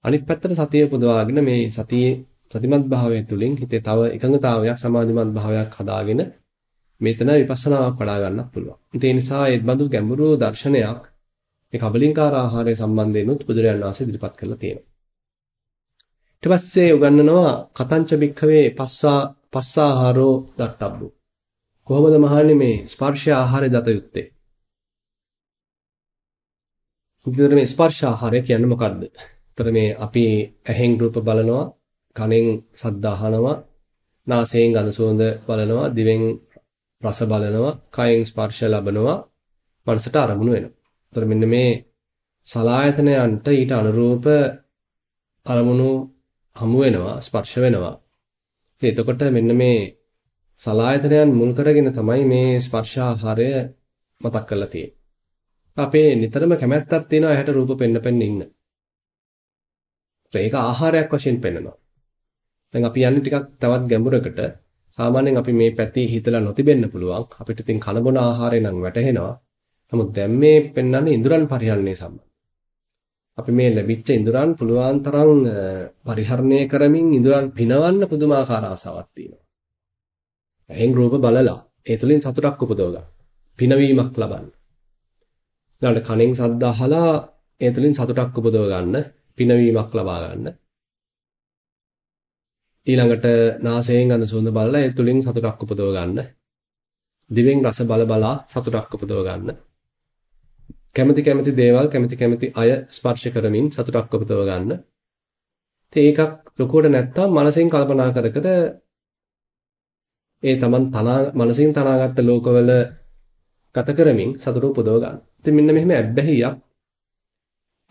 අනිත් පැත්තට සතිය පුදවාගෙන මේ සතියේ සතිමත් භාවය තුළින් හිතේ තව එකඟතාවයක් සමාධිමත් භාවයක් හදාගෙන මෙතන විපස්සනාවක් වඩා ගන්නත් පුළුවන්. ඒ නිසා ඒ බඳු ගැඹුරු දර්ශනයක් මේ කබලින්කාර ආහාරය සම්බන්ධයෙන්ුත් බුදුරජාණන් වහන්සේ ඉදිරිපත් කරලා තියෙනවා. ඊට පස්සේ උගන්වනවා කතංච බික්ඛවේ පස්සා පස්සාහාරෝ දත්තබ්බු. කොහොමද මහන්නේ මේ ස්පර්ශ ආහාරය දත යුත්තේ? ඉතින් මේ ස්පර්ශ ආහාරය කියන්නේ මොකද්ද? ඒතර මේ අපි ඇහෙන් රූප බලනවා, කනෙන් ශබ්ද අහනවා, නාසයෙන් ගඳ සුවඳ බලනවා, දිවෙන් රස බලනවා, කයෙන් ස්පර්ශ ලබනවා, මනසට අරමුණු වෙනවා. එතකොට මෙන්න මේ සලායතනයන්ට ඊට අනුරූප අරමුණු හමු වෙනවා, ස්පර්ශ වෙනවා. ඉතින් එතකොට මෙන්න මේ සලායතනයන් මුල් කරගෙන තමයි මේ ස්පර්ශ ආහාරය මතක් කරලා තියෙන්නේ. අපේ නිතරම කැමැත්තක් තියෙනවා ඇහැට රූප පෙන්න පෙන්න ඉන්න. ඒක ආහාරයක් වශයෙන් පෙන්නනවා. දැන් අපි යන්නේ ටිකක් තවත් ගැඹුරකට සාමාන්‍යයෙන් අපි මේ පැත්තේ හිතලා නොතිබෙන්න පුළුවන්. අපිට ඉතින් කනබොන ආහාරය නම් වැටහෙනවා. නමුත් දැන් මේ පෙන්වන්නේ ඉඳුරන් පරිහරණය සම්බන්ධ. අපි මේ ලැබිච්ච ඉඳුරන් පුළුවන් තරම් පරිහරණය කරමින් ඉඳුරන් පිනවන්න පුදුමාකාර ආසාවක් තියෙනවා. එහෙන් රූප බලලා ඒ තුලින් සතුටක් උපදව ගන්න. පිනවීමක් ලබන්න. ඊළඟට කනෙන් ශබ්ද අහලා ඒ තුලින් සතුටක් උපදව ගන්න, පිනවීමක් ලබා ගන්න. ඊළඟට නාසයෙන් ගඳ සුවඳ බලලා ඒ තුලින් සතුටක් උපදව ගන්න. දිවෙන් රස බල බලා සතුටක් උපදව ගන්න. කැමති කැමති දේවල් කැමති කැමති අය ස්පර්ශ කරමින් සතුටක් උපදව ගන්න. ඉතින් ඒකක් ලොකුවට නැත්තම් මනසෙන් කල්පනා කර කර ඒ තමන් තනා මනසින් තනාගත්ත ලෝකවල ගත කරමින් සතුට උපදව ගන්න. ඉතින් මෙන්න මෙහෙම ඇබ්බැහියක්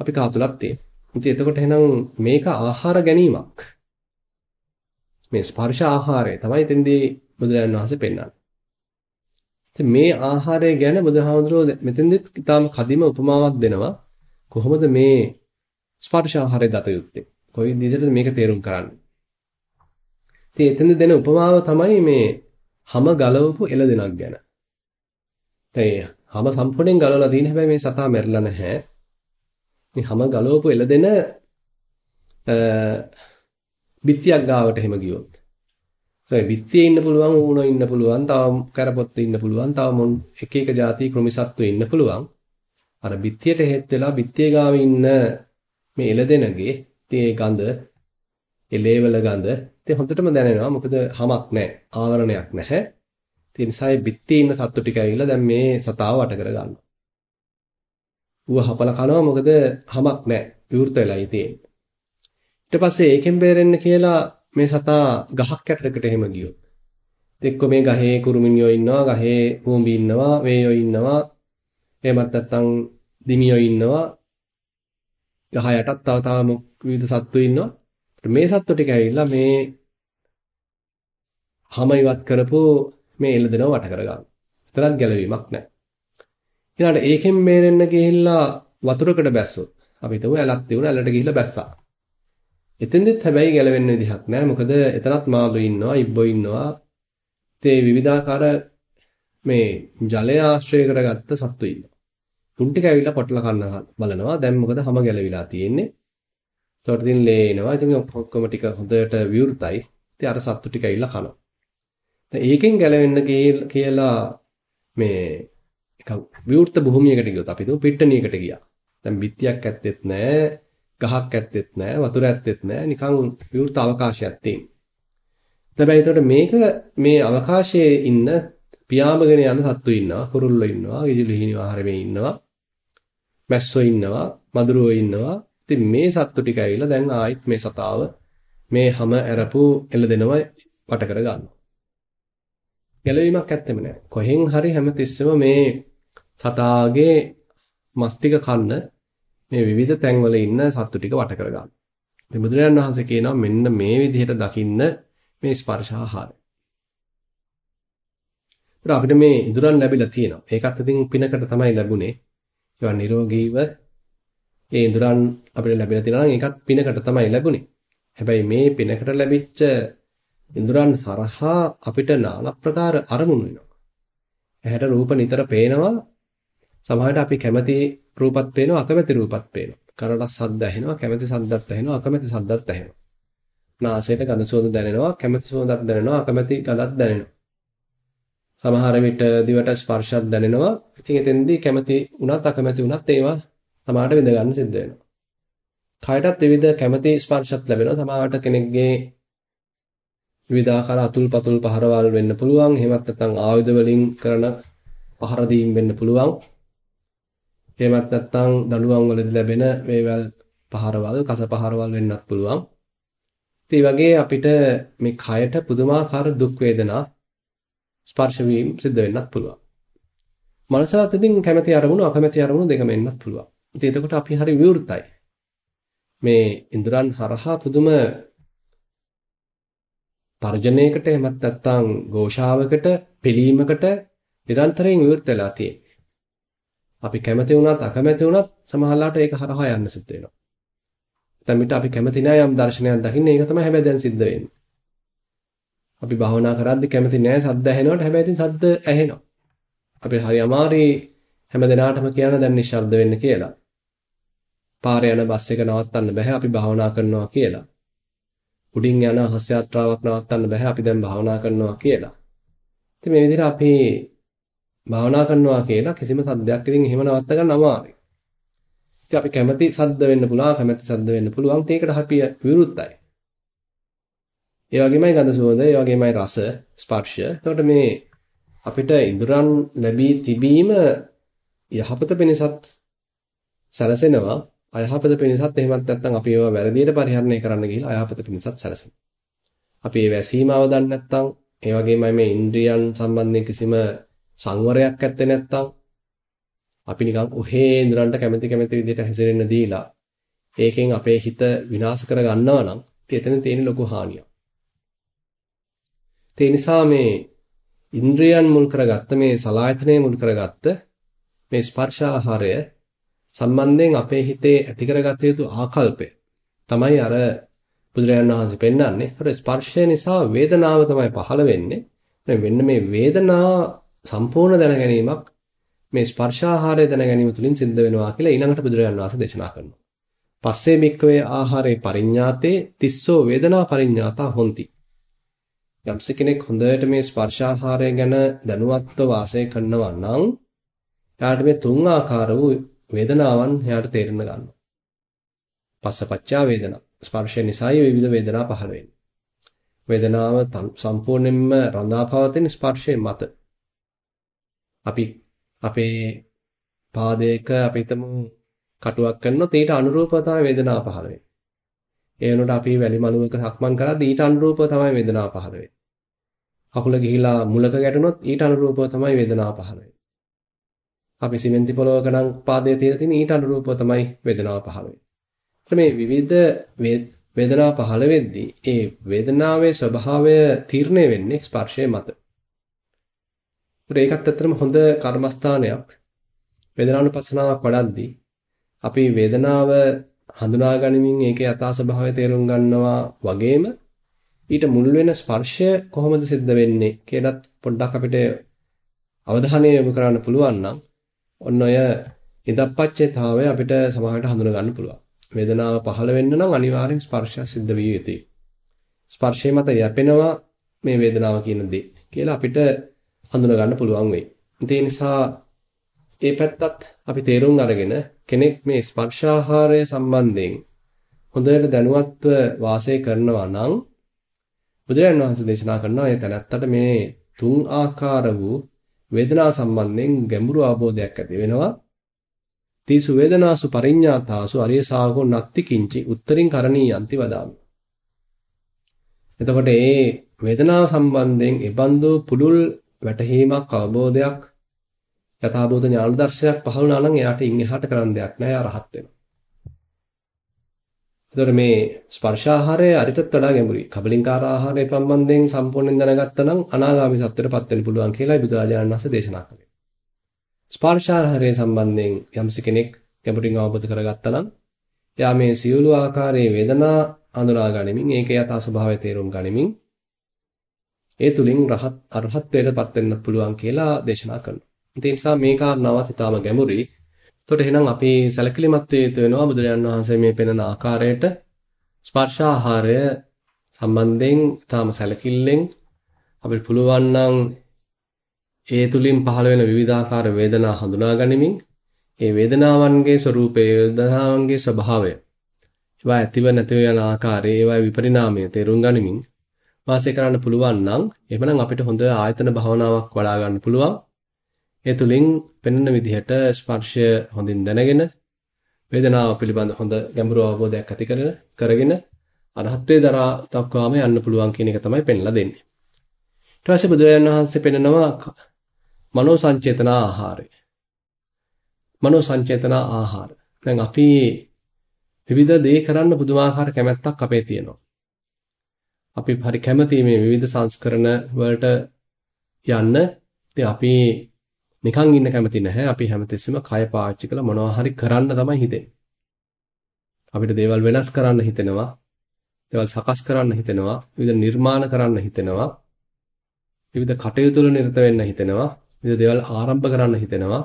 අපි කාතුලක් තියෙනවා. ඉතින් එතකොට එහෙනම් මේක ආහාර ගැනීමක්. මේ ස්පර්ශ ආහාරය තමයි එතෙන්දී බුදුරජාණන් වහන්සේ පෙන්වන්නේ. ඉතින් මේ ආහාරය ගැන බුදුහාමුදුරුවෝ මෙතෙන්දිත් ඊටාම කදිම උපමාවක් දෙනවා. කොහොමද මේ ස්පර්ශ ආහාරය දත යුත්තේ? කොයි විදිහටද මේක තේරුම් කරන්නේ? ඉතින් එතෙන්ද දෙන උපමාව තමයි මේ හැම ගලවපු එළදෙනක් ගැන. දැන් හැම සම්පූර්ණයෙන් ගලවලා තියෙන හැබැයි මේ සතා මැරිලා නැහැ. මේ හැම ගලවපු එළදෙන බිත්තියක් ගාවට එහෙම ගියොත්. ඒ බිත්තියේ ඉන්න පුළුවන් ඌණෝ ඉන්න පුළුවන්, තව කරපොත්තේ ඉන්න පුළුවන්, තව මොන් එක එක જાති කෘමිසත්තු ඉන්න පුළුවන්. අර බිත්තියට හෙත් වෙලා බිත්තියේ ගාව ඉන්න මේ එළදෙනගේ තේ ගඳ, එලේවල ගඳ ඉතින් හොඳටම දැනෙනවා මොකද හමක් නැහැ, ආවරණයක් නැහැ. ඒ නිසා ඒ බිත්තියේ ඉන්න සත්තු ටික ඇවිල්ලා දැන් මේ සතාව වට කර ගන්නවා. ඌව හපල කනවා මොකද හමක් නැහැ. විවෘත වෙලායි තියෙන්නේ. ඊට පස්සේ ඒකෙන් බේරෙන්න කියලා මේ සතා ගහක් යටකට එහෙම ගියොත්. එක්ක මේ ගහේ කුරුමිනියෝ ඉන්නවා, ගහේ කූඹි ඉන්නවා, වේයෝ ඉන්නවා. එහෙමත් නැත්නම් දිමියෝ ඉන්නවා. ගහ යටත් තව තව විවිධ සත්තු ඉන්නවා. මේ සත්තු ටික ඇවිල්ලා මේ හැම ඉවත් කරපු මේ එළදෙනව වට කරගන්න. එතරම් ගැලවීමක් නැහැ. ඊළඟට ඒකෙන් මේරෙන්න ගිහිල්ලා වතුරකට බැස්සොත් අපි හිතමු ඇලක් තියුණා ඇලට ගිහිල්ලා බැස්සා. එතෙන්දෙත් හැබැයි ගැලවෙන්න විදිහක් නැහැ. මොකද එතනත් මාළු ඉන්නවා, ඉබ්බෝ ඉන්නවා. තේ විවිධාකාර මේ ජලය ආශ්‍රය කරගත්ත සත්තු ඉන්නවා. තුන් ටික ඇවිල්ලා පොට්ටල කන්න බලනවා. දැන් මොකද හැම ගැලවිලා තියෙන්නේ. ඒතකොට ඉතින් ලේ එනවා. ඉතින් ඔක්කොම ටික හොඳට විවෘතයි. ඉතින් අර සත්තු ටික ඇවිල්ලා කනවා. දැන් ඒකෙන් ගැලවෙන්න කියලා මේ එක විවෘත භූමියකට ගියොත් අපි හිතමු පිට්ටනියකට ගියා. දැන් බිත්තියක් ඇත්තෙත් නැහැ. ගහක් ඇත්තෙත් නැහැ, වතුර ඇත්තෙත් නැහැ, නිකන් විවෘත අවකාශයක් තියෙන. හැබැයි එතකොට මේක මේ අවකාශයේ ඉන්න පියාඹගෙන යන සත්තු ඉන්නවා, කුරුල්ලෝ ඉන්නවා, විදුලි ආහාරමේ ඉන්නවා, මැස්සෝ ඉන්නවා, මදුරුවෝ ඉන්නවා. ඉතින් මේ සත්තු ටික ඇවිල්ලා දැන් ආයිත් මේ සතාව මේ හැම ඇරපු එළදෙනව වට කර ගන්නවා. ගැලවීමක් ඇත්තෙම නැහැ. කොහෙන් හරි හැමතිස්සෙම මේ සතාගේ මස්තික කන්න මේ විවිධ තැන්වල ඉන්න සත්තු ටික වට කර ගන්න. ඉතින් බුදුරජාණන් වහන්සේ කියනවා මෙන්න මේ විදිහට දකින්න මේ ස්පර්ශාහාරය. ඒත් අපිට මේ ඉදurang ලැබිලා තියෙනවා. ඒකත් ඉතින් පිනකට තමයි ලැබුණේ. ඒවා නිරෝගීව ඒ ඉදurang අපිට ලැබිලා තියෙනවා නම් ඒකත් පිනකට තමයි ලැබුණේ. හැබැයි මේ පිනකට ලැබිච්ච ඉදurang හරහා අපිට নানা ප්‍රකාර අරමුණු වෙනවා. ඇහැට රූප නිතර පේනවා. සමහරවිට අපි කැමති රූපත් පේනවා අකමැති රූපත් පේනවා. කරට සද්ද ඇහෙනවා කැමැති සද්දත් ඇහෙනවා අකමැති සද්දත් ඇහෙනවා. නාසයට ගඳ සුවඳ දැනෙනවා කැමැති සුවඳක් දැනෙනවා අකමැති ගඳක් දැනෙනවා. සමහර විට දිවට ස්පර්ශයක් දැනෙනවා. ඉතින් එතෙන්දී කැමැති උනත් අකමැති උනත් ඒවා සමහරට විඳ ගන්න සිද්ධ වෙනවා. කයටත් විවිධ කැමැති ස්පර්ශත් ලැබෙනවා. සමහරට කෙනෙක්ගේ විවිධාකාර අතුල් පතුල් පහරවල් වෙන්න පුළුවන්. එහෙමත් නැත්නම් ආයුධ වලින් කරන පහර දීම් වෙන්න පුළුවන්. එහෙමත් නැත්නම් දඬුවම් වලදී ලැබෙන වේවැල් පහරවල්, කස පහරවල් වෙන්නත් පුළුවන්. ඒ වගේ අපිට මේ කයට පුදුමාකාර දුක් වේදනා ස්පර්ශ වීම සිද්ධ වෙන්නත් පුළුවන්. මනසට ඉතින් කැමැති අරමුණු අකමැති අරමුණු දෙකම එන්නත් පුළුවන්. ඉතින් එතකොට අපි හරි විවෘතයි. මේ ඉන්ද්‍රයන් හරහා පුදුම තර්ජනයකට එහෙමත් නැත්නම් ഘോഷාවකට පිළීමකට නිරන්තරයෙන් විවෘත වෙලා තියෙන්නේ. අපි කැමති වුණත් අකමැති වුණත් සමහරවිට ඒක හරහා යන්න සිද්ධ වෙනවා. දැන් මිට අපි කැමති නෑ යම් දර්ශනයක් දකින්න ඒක තමයි හැබැයි දැන් සිද්ධ වෙන්නේ. අපි භාවනා කරද්දි කැමති නෑ සද්ද ඇහෙනවට හැබැයි ඉතින් සද්ද ඇහෙනවා. අපි හරි අමාරුයි හැම දිනාටම කියන දැන් නිශ්ශබ්ද වෙන්න කියලා. පාරේ යන බස් එක නවත්තන්න බෑ අපි භාවනා කරනවා කියලා. උඩින් යන හස් යාත්‍රාවක් නවත්තන්න බෑ අපි දැන් භාවනා කරනවා කියලා. ඉතින් මේ විදිහට අපි භාවනා කරනවා කියලා කිසිම සද්දයක් ඉතින් එහෙම නවත්ත ගන්න අමාරුයි. ඉතින් අපි කැමති සද්ද වෙන්න පුළුවන්, කැමති සද්ද වෙන්න පුළුවන්. ඒකට අපි විරුද්ධයි. ඒ වගේමයි ගඳ සුවඳ, ඒ වගේමයි රස, ස්පර්ශ. එතකොට මේ අපිට ඉඳුරන් ලැබී තිබීම යහපත පිණිසත් සැලසෙනවා. අයහපත පිණිසත් එහෙමත් නැත්නම් අපි ඒවා වැරදියට පරිහරණය කරන්න ගිහිල්ලා අයහපත පිණිසත් සැලසෙනවා. අපි ඒ වැසීමාව දන්නේ නැත්නම් ඒ වගේමයි මේ ඉන්ද්‍රියන් සම්බන්ධයෙන් කිසිම සංවරයක් ඇත්තේ නැත්නම් අපි නිකන් ඔහේ ඉඳුරන්ට කැමැති කැමැති විදිහට හැසිරෙන්න දීලා ඒකෙන් අපේ හිත විනාශ කර ගන්නවා නම් ඉතින් එතන තියෙන ලොකු හානියක්. ඒ නිසා මේ ඉන්ද්‍රියන් මුල් කරගත්ත මේ සලායතනය මුල් කරගත්ත මේ ස්පර්ශ ආහාරය සම්බන්ධයෙන් අපේ හිතේ ඇති කරගත යුතු ආකල්පය තමයි අර බුදුරජාණන් වහන්සේ පෙන්වන්නේ. ඒතර ස්පර්ශය නිසා වේදනාව තමයි පහළ වෙන්නේ. වෙන්න මේ වේදනා සම්පූර්ණ දැන ගැනීමක් මේ ස්පර්ශාහාරය දැන ගැනීම තුලින් සිද්ධ වෙනවා කියලා ඊළඟට බුදුරජාණන් වහන්සේ දේශනා කරනවා. පස්සේ මික්කවේ ආහාරේ පරිඤ්ඤාතේ තිස්සෝ වේදනා පරිඤ්ඤාතා හොಂತಿ. යම්ස කෙනෙක් හොඳට මේ ස්පර්ශාහාරය ගැන දැනුවත්ව වාසය කරනවා නම් එයාට මේ තුන් ආකාර වූ වේදනාවන් එයාට තේරෙන්න ගන්නවා. පස්සපච්චා වේදනා. ස්පර්ශය නිසායි විවිධ වේදනා පහළ වෙන්නේ. වේදනාව සම්පූර්ණයෙන්ම රඳාපවතින ස්පර්ශයෙන් මත. අපි අපේ පාදයක අපි හිතමු කටුවක් කරනොත් ඊට අනුරූපව තමයි වේදනාව පහළ වෙන්නේ. ඒ වෙනකොට අපි වැලි මළුවක සක්මන් කරද්දී ඊට අනුරූපව තමයි වේදනාව පහළ වෙන්නේ. කකුල ගිහිලා මුලක ගැටුණොත් ඊට අනුරූපව තමයි වේදනාව පහළ වෙන්නේ. අපි සිමෙන්ති පොලවක නම් පාදයේ තියෙන තියෙන ඊට අනුරූපව තමයි වේදනාව පහළ වෙන්නේ. මේ විවිධ වේදනාව පහළ වෙද්දී ඒ වේදනාවේ ස්වභාවය තීරණය වෙන්නේ ස්පර්ශය මත. ඒකට ඒකත් ඇත්තටම හොඳ කර්මස්ථානයක්. වේදනානුපස්සනාවක් වඩද්දී අපි වේදනාව හඳුනා ගනිමින් ඒකේ යථා ස්වභාවය තේරුම් ගන්නවා වගේම ඊට මුල් වෙන ස්පර්ශය කොහොමද සිද්ධ වෙන්නේ කියලාත් පොඩ්ඩක් අපිට අවධානය යොමු කරන්න පුළුවන් නම් ඔන්න ඔය ඉදප්පච්චේතාවය අපිට සමාහයට හඳුනා ගන්න පුළුවන්. වේදනාව පහළ වෙන්න නම් අනිවාර්යෙන් ස්පර්ශය සිද්ධ විය යුතුයි. ස්පර්ශය මත යැපෙනවා මේ වේදනාව කියන දේ කියලා අපිට හඳුනා ගන්න පුළුවන් වෙයි. ඒ නිසා ඒ පැත්තත් අපි තේරුම් අරගෙන කෙනෙක් මේ ස්පර්ශාහාරය සම්බන්ධයෙන් හොඳට දැනුවත්ව වාසය කරනවා නම් බුදුරජාණන් වහන්සේ දේශනා කරනවා ඒ තැනත්තට මේ තුන් ආකාර වූ වේදනා සම්බන්ධයෙන් ගැඹුරු අවබෝධයක් ඇති වෙනවා. තීසු වේදනාසු පරිඤ්ඤාතාසු අරිය ශාවකෝ නත්ති කිංචි උත්තරින් කරණීයන්ති වදාමි. එතකොට මේ වේදනාව සම්බන්ධයෙන් ඒබඳු පුදුල් වැටහීමක් අවබෝධයක් යථාබෝධ ඥාන දර්ශනයක් පහළ වුණා නම් එයාට ඉන් එහාට කරන්න දෙයක් නැහැ අරහත් වෙනවා. ඒතර මේ ස්පර්ශාහාරය අරිටත් වඩා ගැඹුරුයි. කබලින්කාර ආහාරය සම්බන්ධයෙන් සම්පූර්ණයෙන් දැනගත්තා නම් අනාගාමී සත්‍යයටපත් වෙන්න පුළුවන් කියලා බුදුආජානන් වහන්සේ දේශනා කළේ. ස්පර්ශාහාරය සම්බන්ධයෙන් යම්ස කෙනෙක් ගැඹුරින් අවබෝධ කරගත්තා නම් එයා මේ සියලු ආකාරයේ වේදනා හඳුනා ගනිමින් ඒකේ යථා ස්වභාවය තේරුම් ගනිමින් ඒ තුලින් රහත් අරහත්ත්වයටපත් වෙන්න පුළුවන් කියලා දේශනා කරනවා. ඒ නිසා මේ කාරණාවත් ඊටාම ගැඹුරුයි. එතකොට එහෙනම් අපි සැලකිලිමත් වේතු වෙනවා බුදුරජාන් වහන්සේ මේ පෙන්වන ආකාරයට ස්පර්ශාහාරය සම්බන්ධයෙන් ඊටාම සැලකිල්ලෙන් අපිට පුළුවන් නම් ඒ තුලින් පහළ වෙන විවිධාකාර වේදනා හඳුනා ගනිමින් ඒ වේදනාවන්ගේ ස්වરૂපය වේදනාවන්ගේ ස්වභාවය ඒවා ඇතිව නැතිව යන ආකාරය ඒවා විපරිණාමය තේරුම් ගනිමින් වාසය කරන්න පුළුවන් නම් එහෙමනම් අපිට හොඳ ආයතන භාවනාවක් වඩා ගන්න පුළුවන්. ඒ තුලින් පෙනෙන විදිහට ස්පර්ශය හොඳින් දැනගෙන වේදනාව පිළිබඳ හොඳ ගැඹුරු අවබෝධයක් ඇති කරගෙන කරගෙන අරහත්ත්වයේ දරා දක්වාම යන්න පුළුවන් කියන එක තමයි පෙන්ලා දෙන්නේ. ඊට පස්සේ බුදුරජාණන් වහන්සේ පෙන්නනවා මනෝ සංචේතන ආහාරය. මනෝ සංචේතන ආහාර. දැන් අපි විවිධ දේ කරන්න පුදුමාකාර කැමැත්තක් අපේ තියෙනවා. අපි හරි කැමති මේ විවිධ සංස්කරණ වලට යන්න. ඉතින් අපි නිකන් ඉන්න කැමති නැහැ. අපි හැමතිස්සෙම කය පාවිච්චි කරලා මොනවා හරි කරන්න තමයි හිතෙන්නේ. අපිට දේවල් වෙනස් කරන්න හිතෙනවා. දේවල් සකස් කරන්න හිතෙනවා. විවිධ නිර්මාණ කරන්න හිතෙනවා. විවිධ කටයුතු වල නිරත වෙන්න හිතෙනවා. විවිධ දේවල් ආරම්භ කරන්න හිතෙනවා.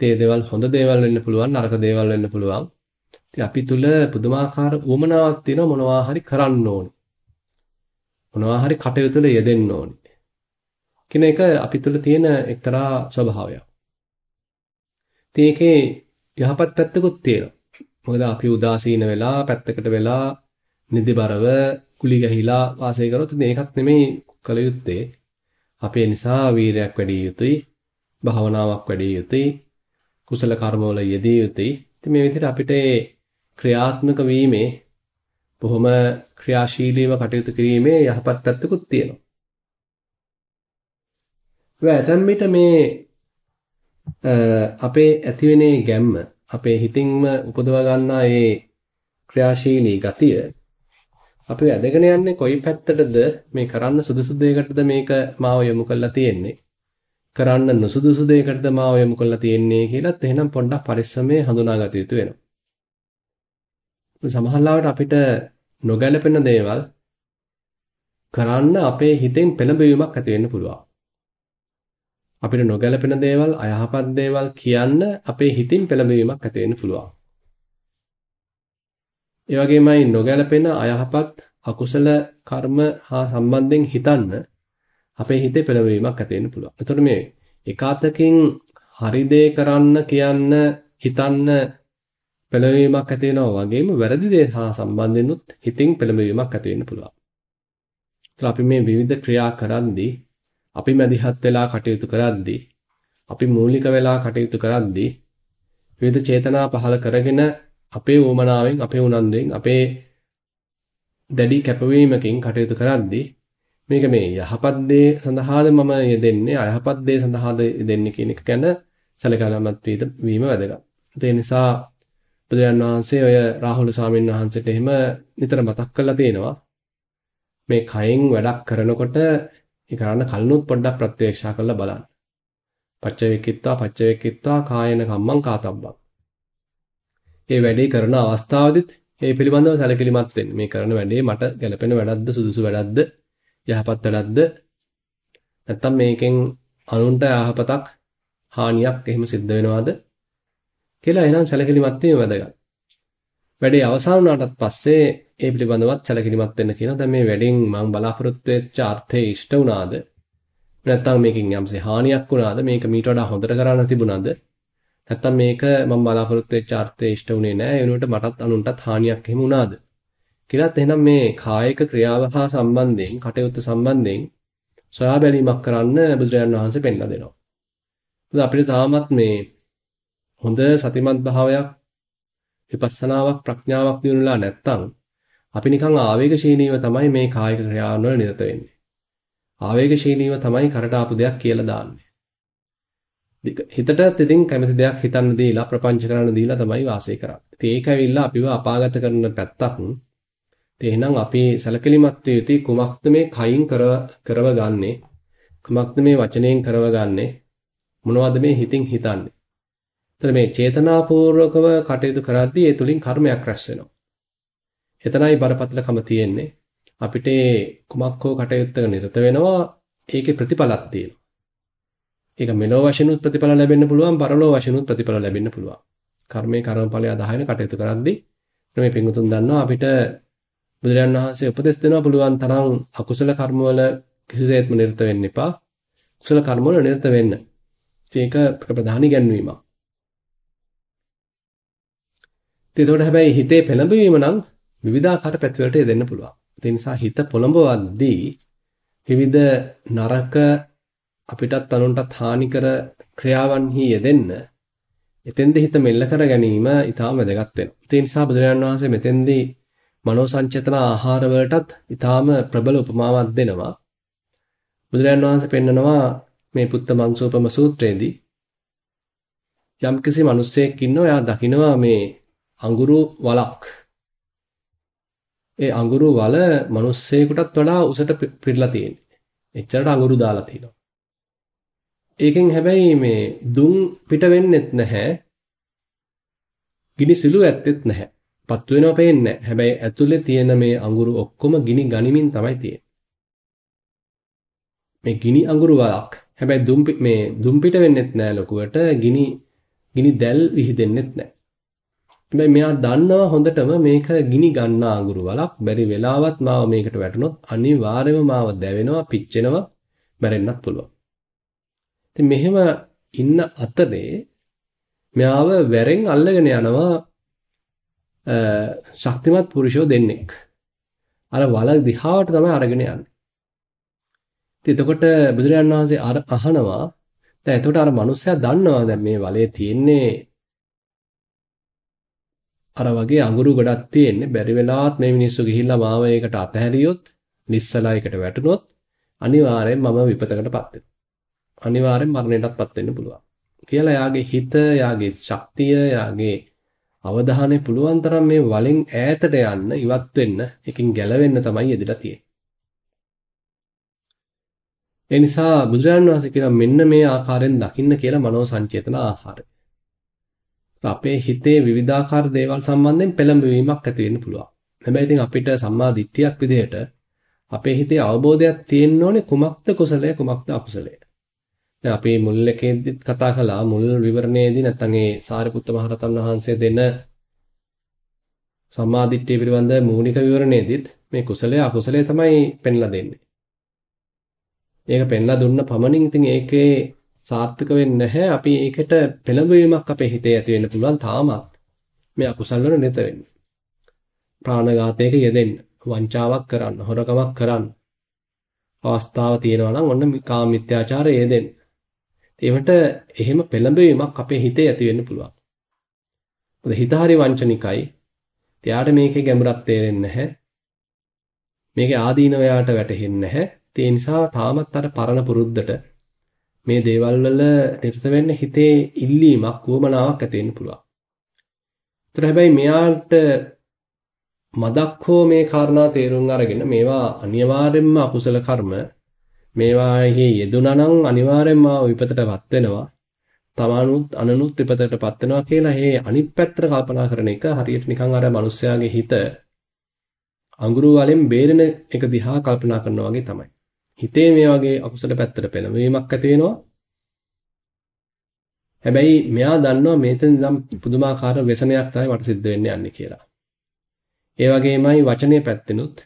ඒ දේවල් හොඳ දේවල් වෙන්න පුළුවන්, නරක දේවල් වෙන්න පුළුවන්. ඉතින් අපි තුල පුදුමාකාර උවමනාවක් තියෙනවා මොනවා හරි කරන්න ඕනේ. මොනවා හරි කටයුතු වල යෙදෙන්න ඕනේ. කියන එක අපි තුල තියෙන එක්තරා ස්වභාවයක්. ඉතින් ඒකේ යහපත් පැත්තකුත් තියෙනවා. මොකද අපි උදාසීන වෙලා පැත්තකට වෙලා නිදිබරව කුලි ගැහිලා වාසය කරොත් ඉතින් ඒකත් නෙමෙයි කල යුත්තේ. අපේ නිසා වීරයක් වැඩි යුතුයි, භාවනාවක් වැඩි යුතුයි, කුසල කර්මවල යෙදිය යුතුයි. ඉතින් මේ විදිහට අපිට ක්‍රියාත්මක වීමේ බොහොම ක්‍රියාශීලීව කටයුතු කිරීමේ යහපත් පැත්තකුත් තියෙනවා. ඒ ඇතැම් විට මේ අපේ ඇතිවෙනේ ගැම්ම අපේ හිතින්ම උපදව ගන්නා ඒ ක්‍රියාශීලී ගතිය අපි ඇදගෙන යන්නේ කොයි පැත්තටද මේ කරන්න සුදුසු දෙයකටද මේක මාව යොමු කරලා තියෙන්නේ කරන්න නුසුදුසු දෙයකටද මාව යොමු කරලා තියෙන්නේ කියලාත් එහෙනම් පොඩ්ඩක් පරිස්සමේ හඳුනාගත යුතු වෙනවා. සමහරවිට අපිට නොගැලපෙන දේවල් කරන්න අපේ හිතෙන් පෙළඹවීමක් ඇති වෙන්න පුළුවන්. අපිට නොගැලපෙන දේවල් අයහපත් දේවල් කියන්න අපේ හිතින් පෙළඹවීමක් ඇති වෙන්න පුළුවන්. ඒ වගේමයි නොගැලපෙන අයහපත් අකුසල කර්ම හා සම්බන්ධයෙන් හිතන්න අපේ හිතේ පෙළඹවීමක් ඇති වෙන්න පුළුවන්. එතකොට මේ එකාතකින් හරි දේ කරන්න කියන්න හිතන්න පෙළඹවීමක් ඇති වෙනවා වගේම වැරදි දේ හා සම්බන්ධෙනුත් හිතින් පෙළඹවීමක් ඇති වෙන්න පුළුවන්. අපි මේ විවිධ ක්‍රියා කරද්දී අපි මැදිහත් වෙලා කටයුතු කරද්දී අපි මූලික වෙලා කටයුතු කරද්දී විවිධ චේතනා පහළ කරගෙන අපේ උවමනාවෙන් අපේ උනන්දුවෙන් අපේ දැඩි කැපවීමකින් කටයුතු කරද්දී මේක මේ යහපත් දේ සඳහාද මම යෙදෙන්නේ අයහපත් දේ සඳහාද යෙදෙන්නේ කියන එක ගැන සැලකලාමත් වීම වැදගත්. ඒ නිසා බුදුරජාන් වහන්සේ ඔය රාහුල ස්වාමීන් වහන්සේට එහෙම නිතර මතක් කරලා තියෙනවා. මේ කයෙන් වැඩක් කරනකොට ඒ කරන්න කලිනුත් පොඩ්ඩක් ප්‍රත්‍යක්ෂා කරලා බලන්න. පච්චවේකිත්වා පච්චවේකිත්වා කායන කම්මං කාතබ්බං. මේ වැඩේ කරන අවස්ථාවේදීත් මේ පිළිබඳව සැලකිලිමත් වෙන්න. මේ කරන වැඩේ මට ගැළපෙන වැඩක්ද සුදුසු වැඩක්ද යහපත් වැඩක්ද නැත්නම් මේකෙන් අනුන්ට යහපතක් හානියක් එහෙම සිද්ධ වෙනවද කියලා එහෙනම් සැලකිලිමත් වීම වැදගත්. වැඩේ අවසන් වුණාටත් පස්සේ ඒ පිළිබඳවත් සැලකිලිමත් වෙන්න කියනවා. දැන් මේ වැඩෙන් මම බලාපොරොත්තු වෙච්ච අර්ථය ඉෂ්ට වුණාද? නැත්නම් මේකෙන් යම්සේ හානියක් වුණාද? මේක මීට වඩා හොඳට කරන්න තිබුණාද? නැත්නම් මේක මම බලාපොරොත්තු වෙච්ච අර්ථය ඉෂ්ට වුණේ නැහැ. ඒ වෙනුවට මටත් අනුන්ටත් හානියක් එහෙම වුණාද? කියලාත් එහෙනම් මේ කායික ක්‍රියාව හා සම්බන්ධයෙන් කටයුතු සම්බන්ධයෙන් සොයා බැලීමක් කරන්න බුදුරජාණන් වහන්සේ පෙන්ලා දෙනවා. මොකද අපිට තාමත් මේ හොඳ සතිමත් භාවයක් විපස්සනාවක් ප්‍රඥාවක් දිනුලා නැත්තම් අපි නිකන් ආවේගශීලීව තමයි මේ කායික ක්‍රියාවන් වල නිරත වෙන්නේ. ආවේගශීලීව තමයි කරට ආපු දෙයක් කියලා දාන්නේ. හිතටත් ඉතින් කැමති දෙයක් හිතන්න දීලා ප්‍රපංච කරන්න දීලා තමයි වාසය කරන්නේ. ඉතින් ඒක ඇවිල්ලා අපිව අපාගත කරන පැත්තක්. ඉතින් එහෙනම් අපි සැලකිලිමත් විය යුතුයි කුමක්ද මේ කයින් කරව කරව ගන්නෙ? කුමක්ද මේ වචනයෙන් කරව ගන්නෙ? මොනවද මේ හිතින් හිතන්නේ? එතන මේ චේතනාපූර්වකව කටයුතු කරද්දී ඒ තුලින් කර්මයක් රැස් වෙනවා. එතනයි බරපතලකම තියෙන්නේ. අපිට කුමක් හෝ කටයුත්තක නිරත වෙනවා ඒකේ ප්‍රතිඵලක් තියෙනවා. ඒක මෙලෝ වශයෙන්ුත් ප්‍රතිඵල ලැබෙන්න පුළුවන් පරලෝ වශයෙන්ුත් ප්‍රතිඵල ලැබෙන්න පුළුවන්. කර්මයේ කර්මඵලය අදහගෙන කටයුතු කරද්දී මේ පිංගුතුන් දන්නවා අපිට බුදුරජාණන් වහන්සේ උපදෙස් දෙනවා පුළුවන් තරම් අකුසල කර්මවල කිසිසේත්ම නිරත වෙන්න එපා. කුසල කර්මවල නිරත වෙන්න. ඒක ප්‍රධානී ගැන්වීමක්. එතකොට හැබැයි හිතේ පෙළඹවීම නම් විවිධාකාර පැතිවලට යෙදෙන්න පුළුවන්. ඒ නිසා හිත පොළඹවද්දී විවිධ නරක අපිටත් අනුන්ටත් හානිකර ක්‍රියාවන්හි යෙදෙන්න එතෙන්ද හිත මෙල්ල කර ගැනීම ඊටාම වැදගත් වෙනවා. ඒ නිසා බුදුරජාණන් වහන්සේ මෙතෙන්දී මනෝ සංචේතන ආහාර වලටත් ඊටාම ප්‍රබල උපමාවක් දෙනවා. බුදුරජාණන් වහන්සේ පෙන්නනවා මේ පුත්ත මංසූපම සූත්‍රයේදී යම්කිසි මිනිසෙක් ඉන්නවා එයා දකිනවා මේ අඟුරු වලක්. ඒ අඟුරු වල මිනිස්සෙකුටත් වඩා උසට පිරලා තියෙන්නේ. එච්චරට අඟුරු දාලා තියෙනවා. ඒකෙන් හැබැයි මේ දුම් පිට වෙන්නෙත් නැහැ. ගිනි සිලු ඇත්තෙත් නැහැ. පත්තු වෙනව පේන්නේ නැහැ. හැබැයි ඇතුලේ තියෙන මේ අඟුරු ඔක්කොම ගිනි ගනිමින් තමයි තියෙන්නේ. මේ ගිනි අඟුරු වලක්. හැබැයි දුම් මේ දුම් පිට වෙන්නෙත් නැහැ ලොකුවට. ගිනි ගිනි දැල් විහිදෙන්නෙත් නැහැ. හැබැයි මෙයා දන්නවා හොඳටම මේක ගිනි ගන්න අඟුරු වලක් බැරි වෙලාවත් මාව මේකට වැටුනොත් අනිවාර්යයෙන්ම මාව දැවෙනවා පිච්චෙනවා මැරෙන්නත් පුළුවන්. ඉතින් මෙහෙම ඉන්න අතරේ මෙයාව වැරෙන් අල්ලගෙන යනවා ශක්තිමත් පුරුෂයෝ දෙන්නෙක්. අර වල දිහාවට තමයි අරගෙන යන්නේ. ඉතින් එතකොට බුදුරජාන් වහන්සේ අහනවා දැන් එතකොට අර මිනිස්සයා දන්නවා දැන් මේ වලේ තියෙන්නේ අර වගේ අඟුරු ගොඩක් තියෙන්නේ බැරි වෙලාවත් මේ මිනිස්සු ගිහිල්ලා මාව ඒකට අතහැරියොත් නිස්සලා එකට වැටුනොත් අනිවාර්යෙන් මම විපතකටපත් වෙනවා. අනිවාර්යෙන් මරණයටපත් වෙන්න පුළුවන්. කියලා යාගේ හිත, යාගේ ශක්තිය, යාගේ අවධානය පුළුවන් තරම් මේ වලෙන් ඈතට යන්න, ඉවත් වෙන්න, එකකින් ගැලවෙන්න තමයි යෙදලා තියෙන්නේ. ඒ නිසා බුදුරජාණන් වහන්සේ කියන මෙන්න මේ ආකාරයෙන් දකින්න කියලා මනෝ සංචේතන ආහාරය. අපේ හිතේ විවිධාකාර දේවල් සම්බන්ධයෙන් පෙළඹවීමක් ඇති වෙන්න පුළුවන්. හැබැයි ඉතින් අපිට සම්මා දිට්ඨියක් විදිහට අපේ හිතේ අවබෝධයක් තියෙන්න ඕනේ කුමක්ද කුසලය කුමක්ද අකුසලය. දැන් අපි මුල් එකේදීත් කතා කළා මුල් විවරණයේදී නැත්නම් ඒ සාරිපුත්ත මහරහතන් වහන්සේ දෙන සම්මා දිට්ඨිය පිළිබඳ මූලික විවරණයේදීත් මේ කුසලය අකුසලය තමයි පෙන්ලා දෙන්නේ. ඒක පෙන්ලා දුන්න පමණින් ඉතින් ඒකේ සාර්ථක වෙන්නේ නැහැ. අපි ඒකට පෙළඹවීමක් අපේ හිතේ ඇති වෙන්න පුළුවන් තාමත්. මේ අකුසල් වල නිත වෙන්න. ප්‍රාණඝාතයක යෙදෙන්න, වංචාවක් කරන්න, හොරකමක් කරන්න. අවස්ථාව තියෙනවා නම් ඔන්න කාම මිත්‍යාචාරය යෙදෙන්න. ඒවට එහෙම පෙළඹවීමක් අපේ හිතේ ඇති වෙන්න පුළුවන්. මොකද හිත හරි වංචනිකයි. එයාට මේකේ ගැඹුරක් තේරෙන්නේ නැහැ. මේකේ ආදීනව යාට වැටහෙන්නේ නැහැ. ඒ නිසා තාමත් අර පරණ පුරුද්දට මේ දේවල් වල නිරත වෙන්න හිතේ ඉල්ලීමක් වුවමනාවක් ඇති වෙන්න පුළුවන්. ඒතර හැබැයි මෙයාට මදක් හෝ මේ කාරණා තේරුම් අරගෙන මේවා අනිවාර්යෙන්ම අකුසල කර්ම මේවාෙහි යෙදුනා නම් අනිවාර්යෙන්ම විපතටපත් වෙනවා. තමානුත් අනනුත් විපතටපත් වෙනවා කියලා මේ අනිත් පැත්තට කල්පනා කරන එක හරියට නිකන් අර මිනිස්යාගේ හිත අඟුරු වලින් බේරෙන එක දිහා කල්පනා කරනවා වගේ තමයි. හිතේ මේ වගේ අකුසල පැත්තට පෙළඹවීමක් ඇති වෙනවා. හැබැයි මෙයා දන්නවා මේතෙන් නම් පුදුමාකාර වෙසනයක් තමයි මට සිද්ධ වෙන්න යන්නේ කියලා. ඒ වගේමයි වචනේ පැත්තෙනුත්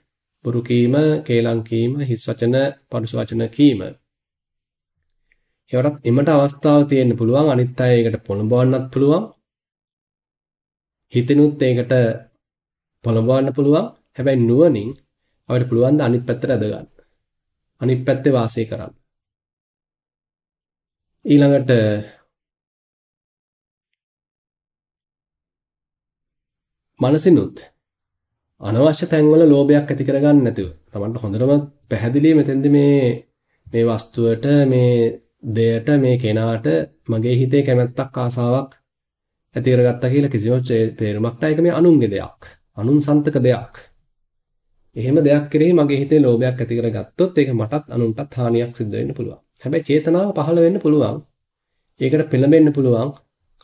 බුරු කීම, කේලම් කීම, හිස් වචන, පරුස වචන කීම. ඒවටත් එමට අවස්ථාව තියෙන්න පුළුවන් අනිත් අය ඒකට පොළඹවන්නත් පුළුවන්. හිතෙනුත් ඒකට පොළඹවන්න පුළුවන්. හැබැයි නුවණින් අපිට පුළුවන් ද අනිත් පැත්තට ඇද ගන්න. අනිත් පැත්තේ වාසය කරන්න. ඊළඟට මනසිනුත් අනවශ්‍ය තැන්වල ලෝභයක් ඇති කරගන්න නැතුව තමන්ට හොඳටම පැහැදිලි මෙතෙන්දි මේ මේ වස්තුවට මේ දෙයට මේ කෙනාට මගේ හිතේ කැමැත්තක් ආසාවක් ඇති කරගත්තා කියලා කිසිම තේරුමක් නැහැ. ඒක මේ අනුන්ගේ දෙයක්. අනුන් සන්තක දෙයක්. එහෙම දෙයක් කෙරෙහි මගේ හිතේ ලෝභයක් ඇති කරගත්තොත් ඒක මටත් අනුන්ටත් හානියක් සිද්ධ වෙන්න පුළුවන්. හැබැයි චේතනාව පහළ වෙන්න පුළුවන්. ඒකට පෙළඹෙන්න පුළුවන්.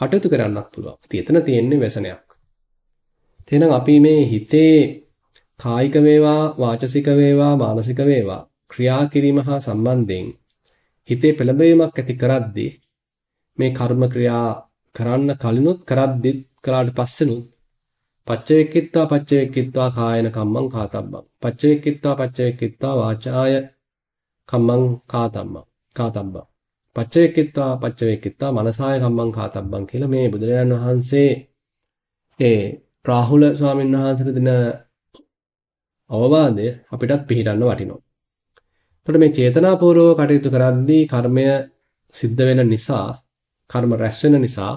කටයුතු කරන්නත් පුළුවන්. ඉතින් එතන තියෙන්නේ වැසනයක්. එහෙනම් අපි මේ හිතේ කායික වේවා වාචසික වේවා මානසික වේවා ක්‍රියා කිරීම හා සම්බන්ධයෙන් හිතේ පෙළඹවීමක් ඇති කරද්දී මේ කර්ම ක්‍රියා කරන්න කලිනුත් කරද්දිත් කළාට පස්සෙනුත් පච්චවෙක්කිත්වා පච්චවෙක්කිත්වා කායන කම්මං කාතබ්බං. පච්චවෙක්කිත්වා පච්චවෙක්කිත්වා වාචාය කම්මං කාතබ්බං කාතබ්බං. පච්චවෙක්කිත්වා පච්චවෙක්කිත්වා මනසාය කම්මං කාතබ්බං කියලා මේ බුදුරජාණන් වහන්සේ ඒ රාහුල ස්වාමීන් වහන්සේට දෙන අවවාදය අපිටත් පිළිගන්න වටිනවා. එතකොට මේ චේතනාපූර්වව කටයුතු කරද්දී කර්මය සිද්ධ වෙන නිසා, කර්ම රැස් වෙන නිසා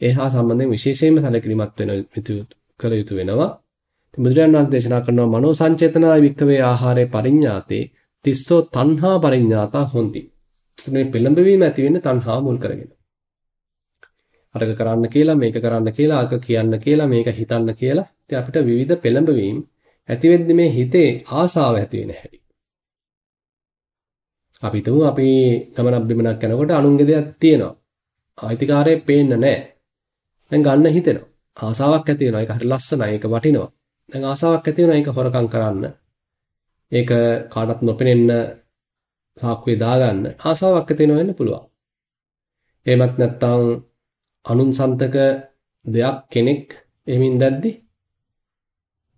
ඒ හා සම්බන්ධයෙන් විශේෂයෙන්ම සැලකිලිමත් වෙන කළ යුතු වෙනවා. ඉතින් බුදුරජාණන් වහන්සේ දේශනා කරනවා මනෝ සංචේතනාය වික්කවේ ආහාරේ පරිඤ්ඤාතේ තිස්සෝ තණ්හා පරිඤ්ඤාතා හොಂತಿ. මේ පෙළඹවීම ඇති වෙන්නේ තණ්හා මුල් කරගෙන. අරක කරන්න කියලා මේක කරන්න කියලා අක කියන්න කියලා මේක හිතන්න කියලා ඉතින් අපිට විවිධ පෙළඹවීම් ඇති වෙද්දි මේ හිතේ ආසාව ඇති වෙන හැටි. අපි හිතමු අපි ගමනක් බිමනක් යනකොට අනුන්ගේ දෙයක් තියෙනවා. අයිතිකාරයෙ පේන්න නැහැ. දැන් ගන්න හිතෙනවා. ආසාවක් ඇති වෙනවා. ඒක හරි ලස්සනයි. ඒක වටිනවා. දැන් ආසාවක් ඇති වෙනවා ඒක හොරකම් කරන්න. ඒක කාටවත් නොපෙනෙන්න සාක්කුවේ දාගන්න ආසාවක් ඇති වෙනවා වෙන්න පුළුවන්. එහෙමත් නැත්නම් අනුන්සන්තක දෙයක් කෙනෙක් එහෙමින් දැද්දි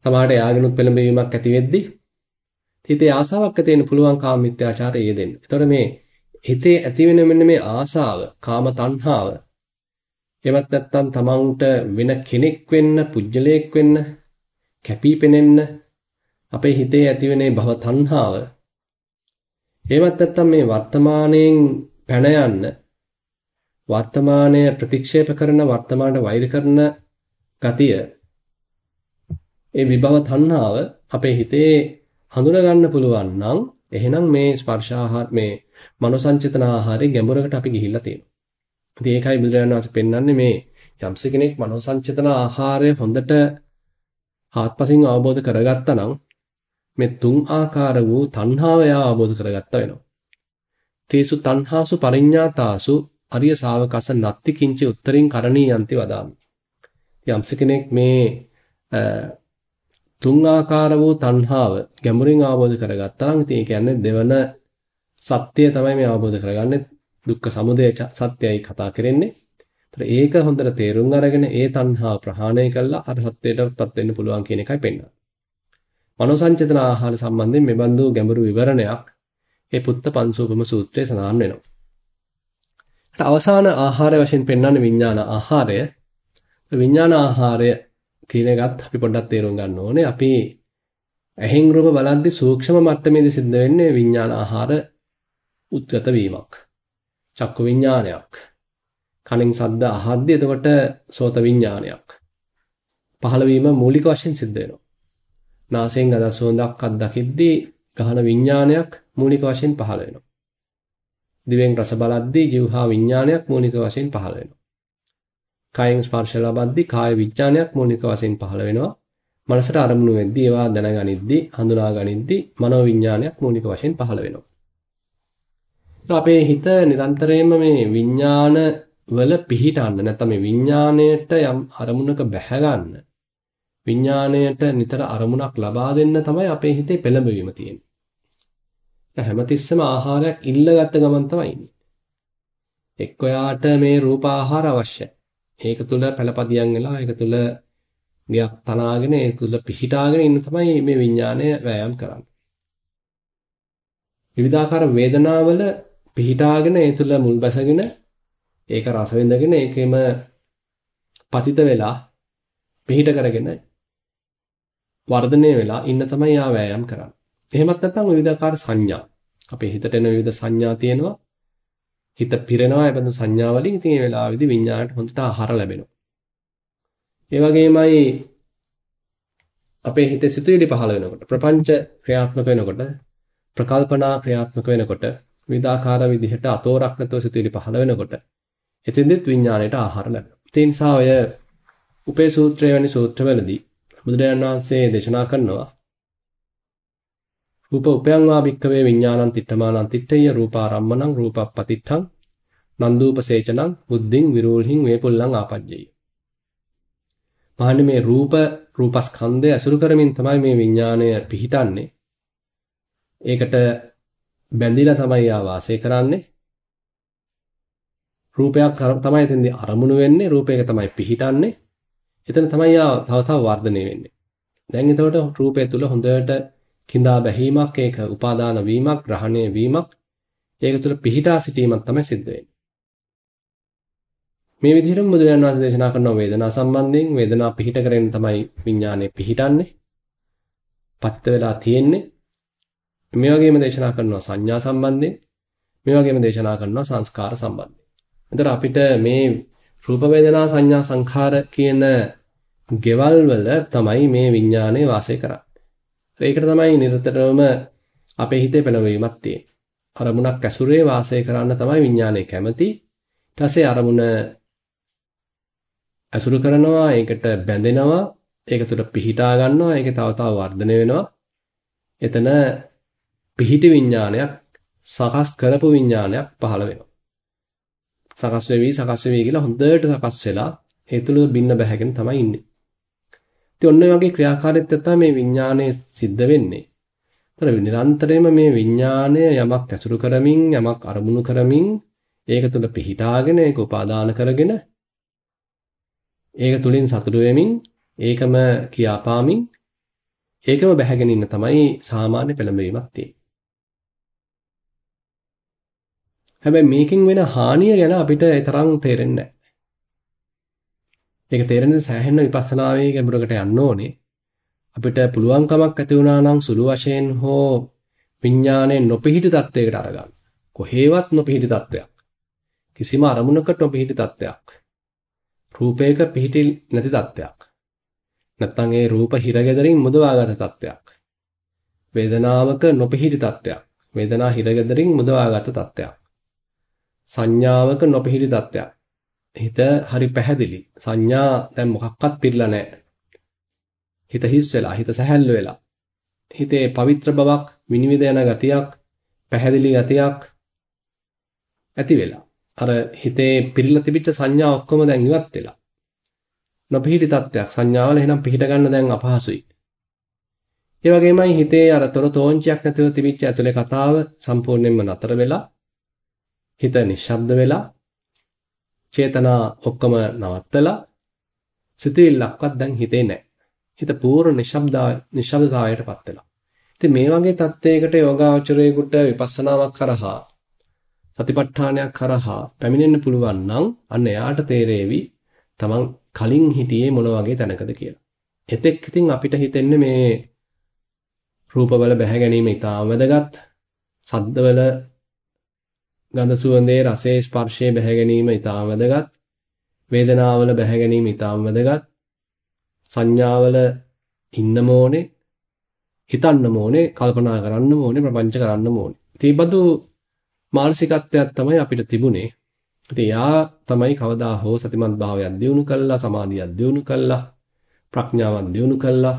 තමාට යාගෙනුත් පෙළඹවීමක් ඇති වෙද්දි හිතේ ආසාවක් ඇති වෙන්න පුළුවන් කාම මිත්‍යාචාරය යෙදෙන්න. එතකොට මේ හිතේ ඇති වෙන මෙන්න මේ ආසාව, කාම තණ්හාව එමත් නැත්නම් තමන්ට වෙන කෙනෙක් වෙන්න, පුජ්‍යලයක් වෙන්න, කැපී පෙනෙන්න අපේ හිතේ ඇති වෙන භව තණ්හාව එමත් නැත්නම් මේ වර්තමාණයෙන් පැන යන්න වර්තමානය ප්‍රතික්ෂේප කරන වර්තමානට වෛර කරන ගතිය ඒ විභව තණ්හාව අපේ හිතේ හඳුනා ගන්න පුළුවන් නම් එහෙනම් මේ ස්පර්ශාහාර මේ මනෝසංචේතන ආහාරයේ ගැඹුරකට අපි ගිහිල්ලා තියෙනවා. ඉතින් ඒකයි බුදුරජාණන් වහන්සේ පෙන්වන්නේ මේ යම්ස කෙනෙක් මනෝසංචේතන ආහාරය හොඳට හාත්පසින් අවබෝධ කරගත්තා නම් මේ තුන් ආකාර වූ තණ්හාව යා අවබෝධ කරගත්තා වෙනවා. තේසු තණ්හාසු පරිඤ්ඤාතාසු අරිය ශාවකස නත්ති කිංචි උත්තරින් කරණීයන්ති වදාමි. යම්ස කෙනෙක් මේ තුන් ආකාර වූ තණ්හාව ගැඹුරින් අවබෝධ කරගත්තා නම් ඉතින් ඒ කියන්නේ දෙවන සත්‍යය තමයි මේ අවබෝධ කරගන්නේ දුක්ඛ සමුදය සත්‍යයයි කතා කරන්නේ. ඒතර ඒක හොඳට තේරුම් අරගෙන ඒ තණ්හාව ප්‍රහාණය කළා අරහත්ත්වයටපත් වෙන්න පුළුවන් කියන එකයි පෙන්වන්නේ. මනෝ සංචේතන ආහාර සම්බන්ධයෙන් මෙබඳු ගැඹුරු විවරණයක් මේ පුත්ත පංසූපම සූත්‍රයේ සඳහන් වෙනවා. අවසාන ආහාරය වශයෙන් පෙන්වන්නේ විඥාන ආහාරය. විඥාන ආහාරය කියන එකත් අපි පොඩ්ඩක් තේරුම් ගන්න ඕනේ. අපි ඇහෙන් රූප බලද්දී සූක්ෂම මට්ටමේදී සිද්ධ වෙන්නේ විඥාන ආහාර උද්ගත වීමක්. චක්කු විඥානයක්. කනින් ශබ්ද අහද්දී එතකොට සෝත විඥානයක්. පහළ වීම මූලික වශයෙන් සිද්ධ වෙනවා. නාසයෙන් ගඳ සුවඳක් අත්දකිද්දී ගහන විඥානයක් මූලික වශයෙන් පහළ වෙනවා. දිවෙන් රස බලද්දී જીවහා විඥානයක් මූලික වශයෙන් පහළ වෙනවා. කායෙන් ස්පර්ශ ලබද්දී කාය විඥානයක් මූලික වශයෙන් පහළ වෙනවා. මනසට අරමුණු වෙද්දී ඒවා දැනගනිද්දී හඳුනා ගනිද්දී මනෝ විඥානයක් මූලික වශයෙන් පහළ වෙනවා. අපේ හිත නිරන්තරයෙන්ම මේ විඥාන වල පිහිටන්න නැත්නම් මේ විඥාණයට යම් අරමුණක බැහැ ගන්න විඥාණයට නිතර අරමුණක් ලබා දෙන්න තමයි අපේ හිතේ පෙළඹවීම තියෙන්නේ. හැමතිස්සෙම ආහාරයක් ඉල්ලගත්ත ගමන් තමයි ඉන්නේ. එක්ක ඔයාට මේ රූප ආහාර අවශ්‍යයි. ඒක තුල පළපදියම් වෙලා ඒක තුල ගයක් තනාගෙන ඒක තුල පිහිටාගෙන ඉන්න තමයි මේ විඥාණය වෑයම් කරන්නේ. විවිධාකාර වේදනාවල පිහිටාගෙන ඒ තුල මුල් බැසගෙන ඒක රස විඳගෙන ඒකෙම පතිත වෙලා පිහිට කරගෙන වර්ධනය වෙලා ඉන්න තමයි යා වෑයම් කරන්නේ. එහෙමත් නැත්නම් විවිධාකාර සංඥා. අපේ හිතට එන විවිධ සංඥා තියෙනවා. හිත පිරෙනවා ඒ බඳු සංඥා වලින් ඉතින් ඒ වෙලාවේදී විඤ්ඤාණයට හොඳට ආහාර ලැබෙනවා. ඒ වගේමයි අපේ හිතේ සිතුවිලි පහළ වෙනකොට ප්‍රපංච ක්‍රියාත්මක වෙනකොට ප්‍රකල්පනා ක්‍රියාත්මක වෙනකොට විවිධාකාර විදිහට අතෝරක් නැතුව සිතුවිලි පහළ වෙනකොට එතෙන්දෙත් විඤ්ඤාණයට ආහාර ලැබෙනවා. ඒ නිසා ඔය උපේ සූත්‍රය වැනි සූත්‍රවලදී බුදුරජාණන් වහන්සේ දේශනා කරනවා රූප උපයං වා භික්ඛවේ විඥානං තිත්තමානං තිත්තේය රූපාරම්මණං රූපප්පතිත්තං නන්දූපසේචනං බුද්ධින් විරෝල්හින් වේපුල්ලං ආපජ්ජේය. මහන්නේ මේ රූප රූපස්කන්ධය අසුරු කරමින් තමයි මේ විඥාණය පිහිටන්නේ. ඒකට බැඳිලා තමයි ආ වාසය කරන්නේ. රූපයක් තමයි එතෙන්දී අරමුණු වෙන්නේ රූපයක තමයි පිහිටන්නේ. එතන තමයි ආ තව තව වර්ධනය වෙන්නේ. දැන් එතකොට රූපය තුල හොඳට කිඳා බැහිමක් ඒක උපාදාන වීමක් ග්‍රහණය වීමක් ඒක තුළ පිහිටා සිටීමක් තමයි සිද්ධ වෙන්නේ. මේ විදිහටම බුදුරජාණන් වහන්සේ දේශනා කරන වේදනා සම්බන්ධයෙන් වේදනා පිහිට කරගෙන තමයි විඥානය පිහිටන්නේ. පත්ත වෙලා තියෙන්නේ. මේ වගේම දේශනා කරනවා සංඥා සම්බන්ධයෙන්. මේ වගේම දේශනා කරනවා සංස්කාර සම්බන්ධයෙන්. එතකොට අපිට මේ රූප වේදනා සංඥා සංඛාර කියන ගෙවල් වල තමයි මේ විඥානය වාසය කරන්නේ. ඒකට තමයි නිරතරම අපේ හිතේ පැනවීමක් තියෙන්නේ. අරමුණක් ඇසුරේ වාසය කරන්න තමයි විඥානය කැමති. ඊට පස්සේ අරමුණ ඇසුරු කරනවා, ඒකට බැඳෙනවා, ඒක තුළ පිහිටා ගන්නවා, ඒක තව තව වර්ධනය වෙනවා. එතන පිහිටි විඥානයක් සකස් කරපු විඥානයක් පහළ වෙනවා. සකස් වෙවි සකස් වෙවි කියලා හොඳට සකස් වෙලා ඒ තුළ බින්න බැහැගෙන තමයි ඉන්නේ. ඉතින් ඔන්න වගේ ක්‍රියාකාරීත්වය තමයි මේ විඥානයේ සිද්ධ වෙන්නේ. ඒතර නිරන්තරයෙන්ම මේ විඥානය යමක් ඇසුරු කරමින් යමක් අරමුණු කරමින් ඒක තුල පිහිටාගෙන ඒක උපාදාන කරගෙන ඒක තුලින් සතුට වෙමින් ඒකම කියාපාමින් ඒකම බැහැගෙන ඉන්න තමයි සාමාන්‍ය පෙළඹවීමක් තියෙන්නේ. හැබැයි මේකෙන් වෙන හානිය ගැන අපිට ඒ තරම් තේරෙන්නේ නැහැ. මේක තේරෙන්නේ සෑහෙන විපස්සනාවේ ගැඹුරකට යන්න ඕනේ. අපිට පුළුවන්කමක් ඇති වුණා නම් සුළු වශයෙන් හෝ විඥානයේ නොපිහිටි තත්වයකට අරගන්න. කොහේවත් නොපිහිටි තත්වයක්. කිසිම අරමුණකට නොපිහිටි තත්වයක්. රූපයක පිහිටි නැති තත්වයක්. නැත්තම් ඒ රූප හිරගෙදරින් මුදවාගත තත්වයක්. වේදනාවක නොපිහිටි තත්වයක්. වේදනා හිරගෙදරින් මුදවාගත තත්වයක්. සංඥාවක නොපිහිටි තත්වයක්. හිත හරි පැහැදිලි. සංඥා දැන් මොකක්වත් පිරලා නැහැ. හිත හිස් වෙලා, හිත සැහැල්ලු වෙලා. හිතේ පවිත්‍ර බවක්, විනිවිද යන ගතියක්, පැහැදිලි ගතියක් ඇති වෙලා. අර හිතේ පිරලා තිබිච්ච සංඥා ඔක්කොම දැන් ඉවත් වෙලා. නොපිහිටි තත්වයක් සංඥාවල එහෙනම් පිහිට ගන්න දැන් අපහසුයි. ඒ වගේමයි හිතේ අර තොර තෝංචියක් නැතිව තිබිච්ච ඇතුලේ කතාව සම්පූර්ණයෙන්ම නතර වෙලා හිත නිශ්ශබ්ද වෙලා චේතනා ඔක්කොම නවත්තලා සිතවිල්ලක්වත් දැන් හිතේ නැහැ. හිත පූර්ණ නිශ්ශබ්දා නිශ්ශබ්දතාවයටපත් වෙලා. ඉතින් මේ වගේ தත්වයකට යෝගාචරයේකට විපස්සනාවක් කරහා සතිපට්ඨානයක් කරහා පැමිණෙන්න පුළුවන් නම් අන්න එයාට තේරෙවි තමන් කලින් හිටියේ මොන වගේ තැනකද කියලා. එතෙක් ඉතින් අපිට හිතෙන්නේ මේ රූපවල බැහැ ගැනීම ඉතාම වැදගත්. සද්දවල ගඳ සුවඳේ රසයේ ස්පර්ශයේ බැහැ ගැනීම ඉතාම වැදගත්. වේදනාවල බැහැ ගැනීම ඉතාම වැදගත්. සංඥාවල ඉන්න ඕනේ. හිතන්න ඕනේ, කල්පනා කරන්න ඕනේ, ප්‍රපංච කරන්න ඕනේ. ඉතින් බඳු මානසිකත්වයක් තමයි අපිට තිබුණේ. ඉතින් යා තමයි කවදා හෝ සතිමත් භාවයක් දියුණු කළා, සමාධියක් දියුණු කළා, ප්‍රඥාවක් දියුණු කළා.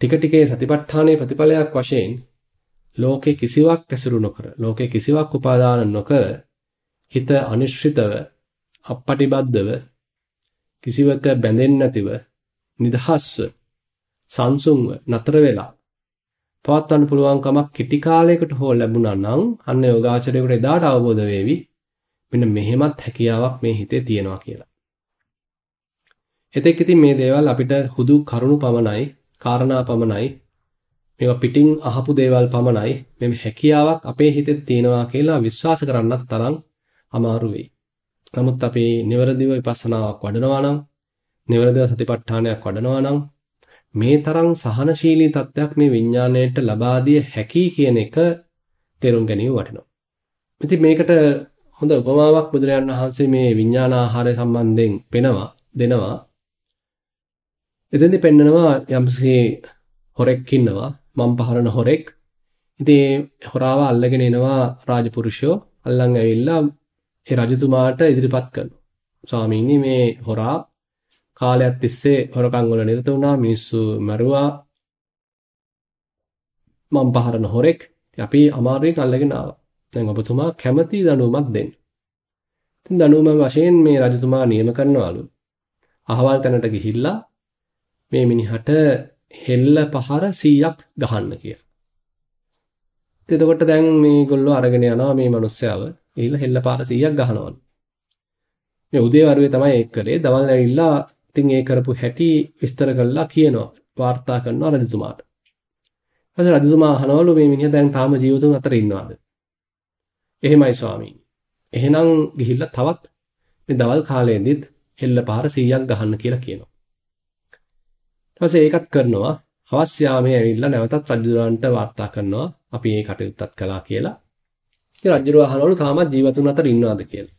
ටික ටිකේ සතිපට්ඨානයේ ප්‍රතිඵලයක් වශයෙන් ලෝකේ කිසිවක් ඇසුරු නොකර, ලෝකේ කිසිවක් උපාදාන නොකර හිත අනිශ්චිතව, අපපටිබද්දව කිසිවක බැඳෙන්නේ නැතිව නිදහස්ව සංසුන්ව නතර වෙලා පවත්වන්න පුළුවන් කමක් කිටි කාලයකට හෝ ලැබුණා නම් අන්න යෝගාචරයේකට එදාට අවබෝධ වෙවි මෙන්න මෙහෙමත් හැකියාවක් මේ හිතේ තියෙනවා කියලා. එතෙක් ඉතින් මේ දේවල් අපිට හුදු කරුණු පමණයි, කාරණා පමණයි, මේවා පිටින් අහපු දේවල් පමණයි, මේ හැකියාවක් අපේ හිතේ තියෙනවා කියලා විශ්වාස කරන්නත් තරම් අමාරු වෙයි. නමුත් අපි නිවැරදිව විපස්සනාවක් වඩනවා නම්, නිවැරදිව සතිපට්ඨානයක් වඩනවා නම් මේ තරම් සහනශීලී තත්ත්වයක් මේ විඥාණයට ලබා දිය හැකි කියන එක තේරුම් ගැනීම වටිනවා. ඉතින් මේකට හොඳ උපමාවක් බුදුරජාණන් වහන්සේ මේ විඥාන ආහාරය සම්බන්ධයෙන් පෙනවා දෙනවා. එතෙන්දි පෙන්නනවා යම්සේ හොරෙක් ඉන්නවා මම් පහරන හොරෙක්. ඉතින් හොරාව අල්ලගෙන එනවා රාජපුරුෂයෝ අල්ලන් ඇවිල්ලා ඒ රජතුමාට ඉදිරිපත් කරනවා. ස්වාමීනි මේ හොරා කාලයක් තිස්සේ හොරකම් වල නිරත වුණා මිනිස්සු මරුවා මම් පහරන හොරෙක්. අපි අමාරුවෙන් අල්ලගෙන ආවා. දැන් ඔබතුමා කැමති දඬුවමක් දෙන්න. ඉතින් දඬුවම වශයෙන් මේ රජතුමා නියම කරනවලු. අහවල් තැනට ගිහිල්ලා මේ මිනිහට හෙල්ල පහර 100ක් ගහන්න කියලා. එතකොට දැන් මේගොල්ලෝ අරගෙන යනවා මේ මිනිස්සයව. ගිහිල්ලා හෙල්ල පහර 100ක් ගහනවලු. මේ උදේ වරුවේ තමයි ඒක කරේ. දවල් ඇවිල්ලා ඉතින් ඒ කරපු හැටි විස්තර කරලා කියනවා. වාර්තා කරනවා රජතුමාට. ඊපස්සේ රජතුමා අහනවලු මේ මිනිහා දැන් තාම ජීවිතුන් අතර ඉන්නවද? එහෙමයි ස්වාමීනි. එහෙනම් ගිහිල්ලා තවත් මේ දවල් කාලයේදීත් හෙල්ල පහර 100ක් ගහන්න කියලා කියනවා. ඊට පස්සේ ඒකත් කරනවා. හවස් යාමේ ඇවිල්ලා නැවතත් රජුරවන්ට වාර්තා කරනවා. අපි මේ කටයුත්තත් කළා කියලා. ඉතින් රජුරව අහනවලු තාමත් ජීවතුන් අතර ඉන්නවද කියලා.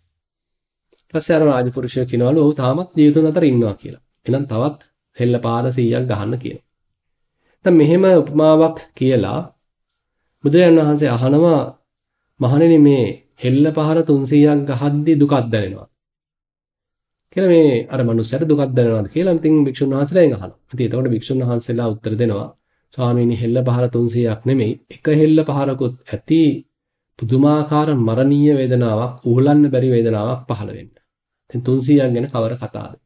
ඊට පස්සේ අර රාජපුරුෂය කියනවලු ඔව් තාමත් ජීවතුන් අතර ඉන්නවා කියලා. එහෙනම් තවත් හෙල්ල පහර 100ක් ගහන්න කියනවා. දැන් මෙහෙම උපමාවක් කියලා බුදුරජාණන් වහන්සේ අහනවා මහණෙනි මේ හෙල්ල පහර 300ක් ගහද්දි දුකක් දැනෙනවා. කියලා මේ අර මනුස්සයාට දුකක් දැනෙනවද කියලා ඉතින් භික්ෂුන් වහන්සේලාගෙන් අහනවා. ඉතින් එතකොට භික්ෂුන් වහන්සේලා උත්තර දෙනවා. ස්වාමීනි හෙල්ල පහර 300ක් නෙමෙයි එක හෙල්ල පහරකුත් ඇති පුදුමාකාර මරණීය වේදනාවක් උහුලන්න බැරි වේදනාවක් පහළ වෙන්න. ඉතින් 300ක් ගැන කවර කතාවද?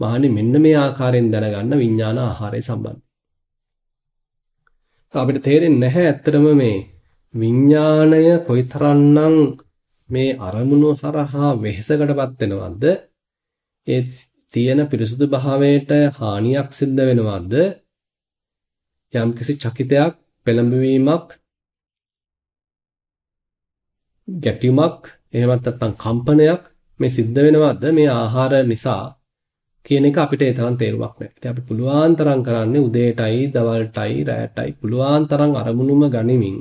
මහණනි මෙන්න මේ ආකාරයෙන් දැනගන්න විඥාන ආහාරය සම්බන්ධයි. අපිට තේරෙන්නේ නැහැ ඇත්තටම මේ විඥාණය කොයිතරම්නම් මේ අරමුණු හරහා වෙහෙසකටපත් වෙනවද ඒ තියෙන පිරිසුදු භාවයට හානියක් සිද්ධ වෙනවද? යම්කිසි චකිතයක්, පෙළඹවීමක්, ගැටීමක්, එහෙමත් නැත්නම් කම්පනයක් මේ සිද්ධ වෙනවද මේ ආහාර නිසා කියන එක අපිට ඒ තරම් තේරුමක් නැහැ. ඉතින් අපි පුළුවන් තරම් කරන්නේ උදේටයි, දවල්ටයි, රැයටයි පුළුවන් තරම් අරමුණුම ගනිමින්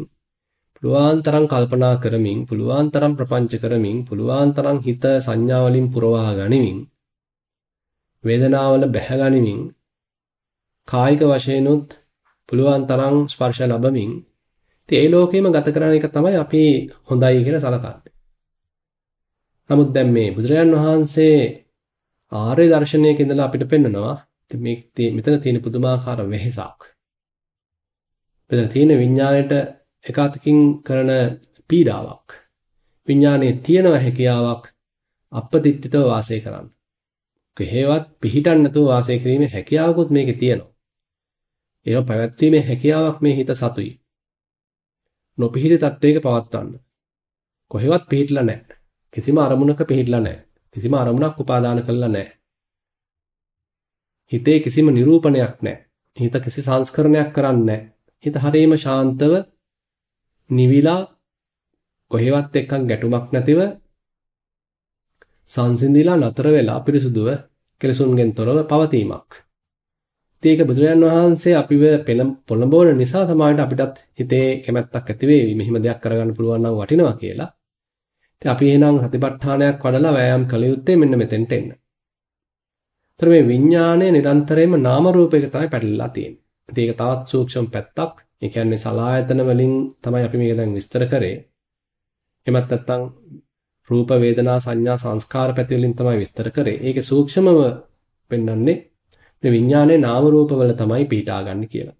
පුළුවන් තරම් කල්පනා කරමින්, පුළුවන් තරම් ප්‍රපංච කරමින්, පුළුවන් තරම් හිත සංඥා වලින් පුරවා ගනිමින් වේදනාවල බැහැ ගනිමින් කායික වශයෙන්ුත් පුළුවන් තරම් ස්පර්ශ ලැබමින් ඉතින් ඒ ලෝකෙම ගත කරන එක තමයි අපි හොඳයි කියලා සලකන්නේ. නමුත් දැන් මේ බුදුරජාන් වහන්සේ ආර්ය දර්ශනයක ඉඳලා අපිට පෙන්නනවා මේ මෙතන තියෙන පුදුමාකාර වෙහෙසක්. මෙතන තියෙන විඥාණයට එකතකින් කරන පීඩාවක්. විඥානයේ තියෙන හැකියාවක් අපපතිත්‍ිතව වාසය කරන්න. කොහේවත් පිහිටන්න නැතුව වාසය කිරීමේ හැකියාවකුත් මේකේ තියෙනවා. ඒව පැවැත්වීමේ හැකියාවක් මේ හිත සතුයි. නොපිහිටි තත්වයක පවත්වන්න. කොහෙවත් පිහිටලා නැහැ. කිසිම අරමුණක පිහිටලා නැහැ. කිසිම අරමුණක් උපාදාන කළා නැහැ. හිතේ කිසිම නිරූපණයක් නැහැ. හිත කිසි සංස්කරණයක් කරන්නේ නැහැ. හිත හරීම ශාන්තව නිවිලා කොහෙවත් එක්කන් ගැටුමක් නැතිව සංසිඳිලා නතර වෙලා පිරිසුදුව කෙලසුන්ගෙන් තොරව පවතීමක්. ඉතින් ඒක බුදුරජාන් වහන්සේ අපිව පොළඹවන නිසා තමයි අපිටත් හිතේ කැමැත්තක් ඇති වෙවි. මෙහිම දෙයක් කරගන්න පුළුවන් නම් වටිනවා කියලා. ඉතින් අපි එහෙනම් සතිපට්ඨානයක් වඩලා වෑයම් කළ යුත්තේ මෙන්න මෙතෙන්ට එන්න. ඒතර මේ විඥාණය නිරන්තරයෙන්ම නාම රූපයක තමයි පැටලලා තියෙන්නේ. ඉතින් ඒක තවත් සූක්ෂම පැත්තක්. ඒ කියන්නේ සලායතන වලින් තමයි අපි මේක දැන් විස්තර කරේ. එමත් නැත්නම් රූප වේදනා සංඥා සංස්කාර පැති වලින් තමයි විස්තර කරේ. ඒකේ සූක්ෂමව පෙන්වන්නේ මේ විඥානයේ නාම රූප වල තමයි පිහිටාගන්නේ කියලා.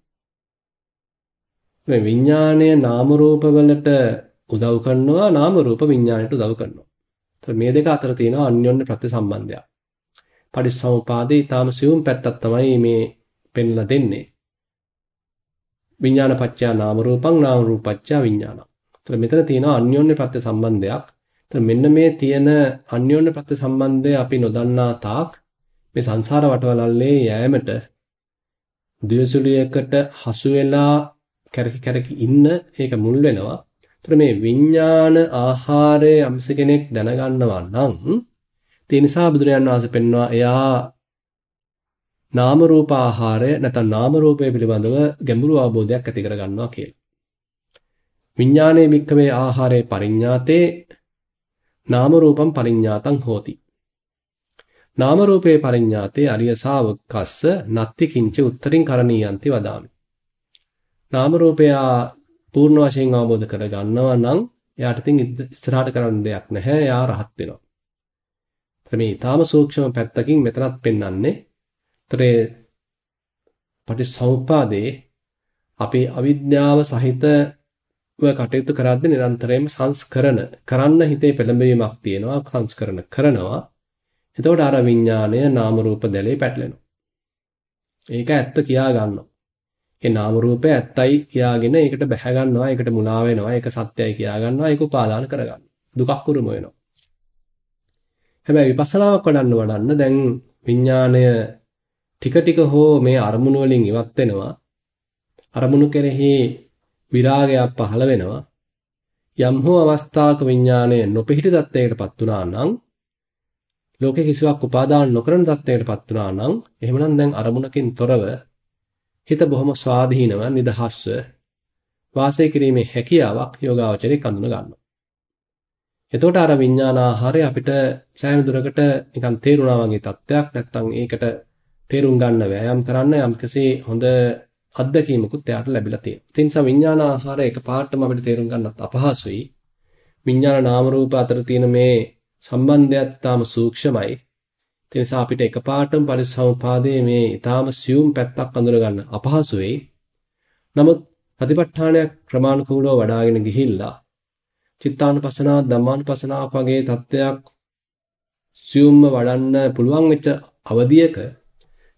මේ විඥානයේ නාම රූප වලට උදව් කරනවා නාම රූප විඥාණයට උදව් කරනවා. ඒතර මේ දෙක අතර තියෙනවා අන්‍යෝන්‍ය ප්‍රතිසම්බන්ධයක්. පටිච්චසමුපාදේ ඊටාම සියුම් පැත්තක් තමයි මේ පෙන්ලා දෙන්නේ. විඥාන පත්‍යා නාම රූපං නාම රූපච්ඡා විඥානං. ඒතර මෙතන තියෙනවා අන්‍යෝන්‍ය ප්‍රතිසම්බන්ධයක්. ඒතර මෙන්න මේ තියෙන අන්‍යෝන්‍ය ප්‍රතිසම්බන්ධය අපි නොදන්නා තාක් මේ සංසාර වටවලල්ලේ යෑමට ද්වේසුලියකට හසු වෙලා කැරකි කැරකි ඉන්න ඒක මුල් වෙනවා. ඒතර මේ විඥාන ආහාරය යම්ස කෙනෙක් දැනගන්නවා නම් ඒ නිසා බුදුරජාන් වහන්සේ පෙන්වනවා එයා නාම රූප ආහාරය නැත්නම් නාම රූපය පිළිබඳව ගැඹුරු අවබෝධයක් ඇති කර ගන්නවා කියලා. විඥානයේ වික්කමේ ආහාරේ පරිඤ්ඤාතේ නාම රූපම් පරිඤ්ඤාතං හෝති. නාම රූපේ පරිඤ්ඤාතේ අරිය ශාවකස්ස නත්ති කිංච උත්තරින් කරණීයන්ති වදාමි. නාම රූපය පූර්ණ වශයෙන් අවබෝධ කර ගන්නවා නම් එයාට ඉතින් ඉස්සරහට කරන්න දෙයක් නැහැ. එයා රහත් වෙනවා. මේ ඊටාම සූක්ෂම පැත්තකින් මෙතනත් පෙන්වන්නේ. ත්‍රේ පටිසමුපාදේ අපේ අවිද්‍යාව සහිතව කටයුතු කරද්දී නිරන්තරයෙන්ම සංස්කරණ කරන්න හිතේ පෙළඹවීමක් තියෙනවා සංස්කරණ කරනවා එතකොට අර විඥාණය නාම රූප දැලේ පැටලෙනවා. ඒක ඇත්ත කියා ගන්නවා. ඒ නාම රූපය ඇත්තයි කියාගෙන ඒකට බැහැ ගන්නවා, ඒකට මුලා වෙනවා, ඒක සත්‍යයි කියා ගන්නවා, ඒක උපාදාන කරගන්නවා. දුකක් උරුම වෙනවා. හැබැයි විපස්සනාවක් වඩන්න වඩන්න දැන් විඥාණය ටික ටික හෝ මේ අරමුණු වලින් ඉවත් වෙනවා. අරමුණු කෙරෙහි විරාගයක් පහළ වෙනවා. යම් හෝ අවස්ථාවක විඥාණය නොපිහිටි තත්ත්වයකටපත් වුණා නම් ලෝකේ කිසිවක් උපාදාන නොකරන තත්ත්වයකටපත් වුණා නම් එහෙමනම් දැන් අරමුණකින් තොරව හිත බොහොම ස්වාධීනව නිදහස්ව වාසය කිරීමේ හැකියාවක් යෝගාවචරයේ කඳුන ගන්නවා. එතකොට අර විඥානාහාරය අපිට සෑහෙන දුරකට නිකන් තේරුණා වගේ තත්ත්වයක් නැත්තම් ඒකට තේරුම් ගන්න වෑයම් කරන්න යම්කිසි හොඳ අත්දැකීමකුත් එයාට ලැබිලා තියෙනවා. ඒ නිසා විඥාන ආහාර එකපාරටම අපිට තේරුම් ගන්නත් අපහසුයි. විඥාන නාම රූප අතර තියෙන මේ සම්බන්ධයත් තාම සූක්ෂමයි. ඒ නිසා අපිට එකපාරටම පරිසම්පාදයේ මේ ඊටාම සියුම් පැත්තක් අඳුර ගන්න අපහසු වෙයි. නමුත් ප්‍රතිපට්ඨානයක් ක්‍රමානුකූලව වඩ아가ගෙන ගිහිල්ලා චිත්තානුපසනාව ධම්මානුපසනාව වගේ தත්වයක් සියුම්ම වඩන්න පුළුවන් වෙච්ච අවධියක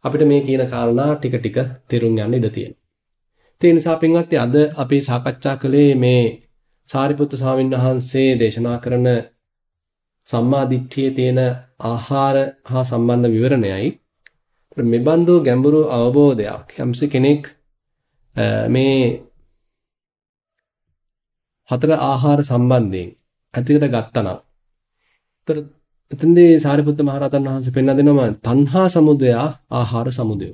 අපිට මේ කියන කාරණා ටික ටික තේරුම් ගන්න ඉඩ තියෙනවා. ඒ නිසා පින්වත්නි අද අපි සාකච්ඡා කළේ මේ සාරිපුත්තු ස්වාමීන් වහන්සේ දේශනා කරන සම්මා දිට්ඨියේ තියෙන ආහාර හා සම්බන්ධ විවරණයයි මෙබඳු ගැඹුරු අවබෝධයක් යම්සි කෙනෙක් මේ හතර ආහාර සම්බන්ධයෙන් ඇතිකට ගත්තා නම් එතෙන්දී සාරිපුත්ත මහරහතන් වහන්සේ පෙන්වා දෙනවා තණ්හා සමුදය ආහාර සමුදය.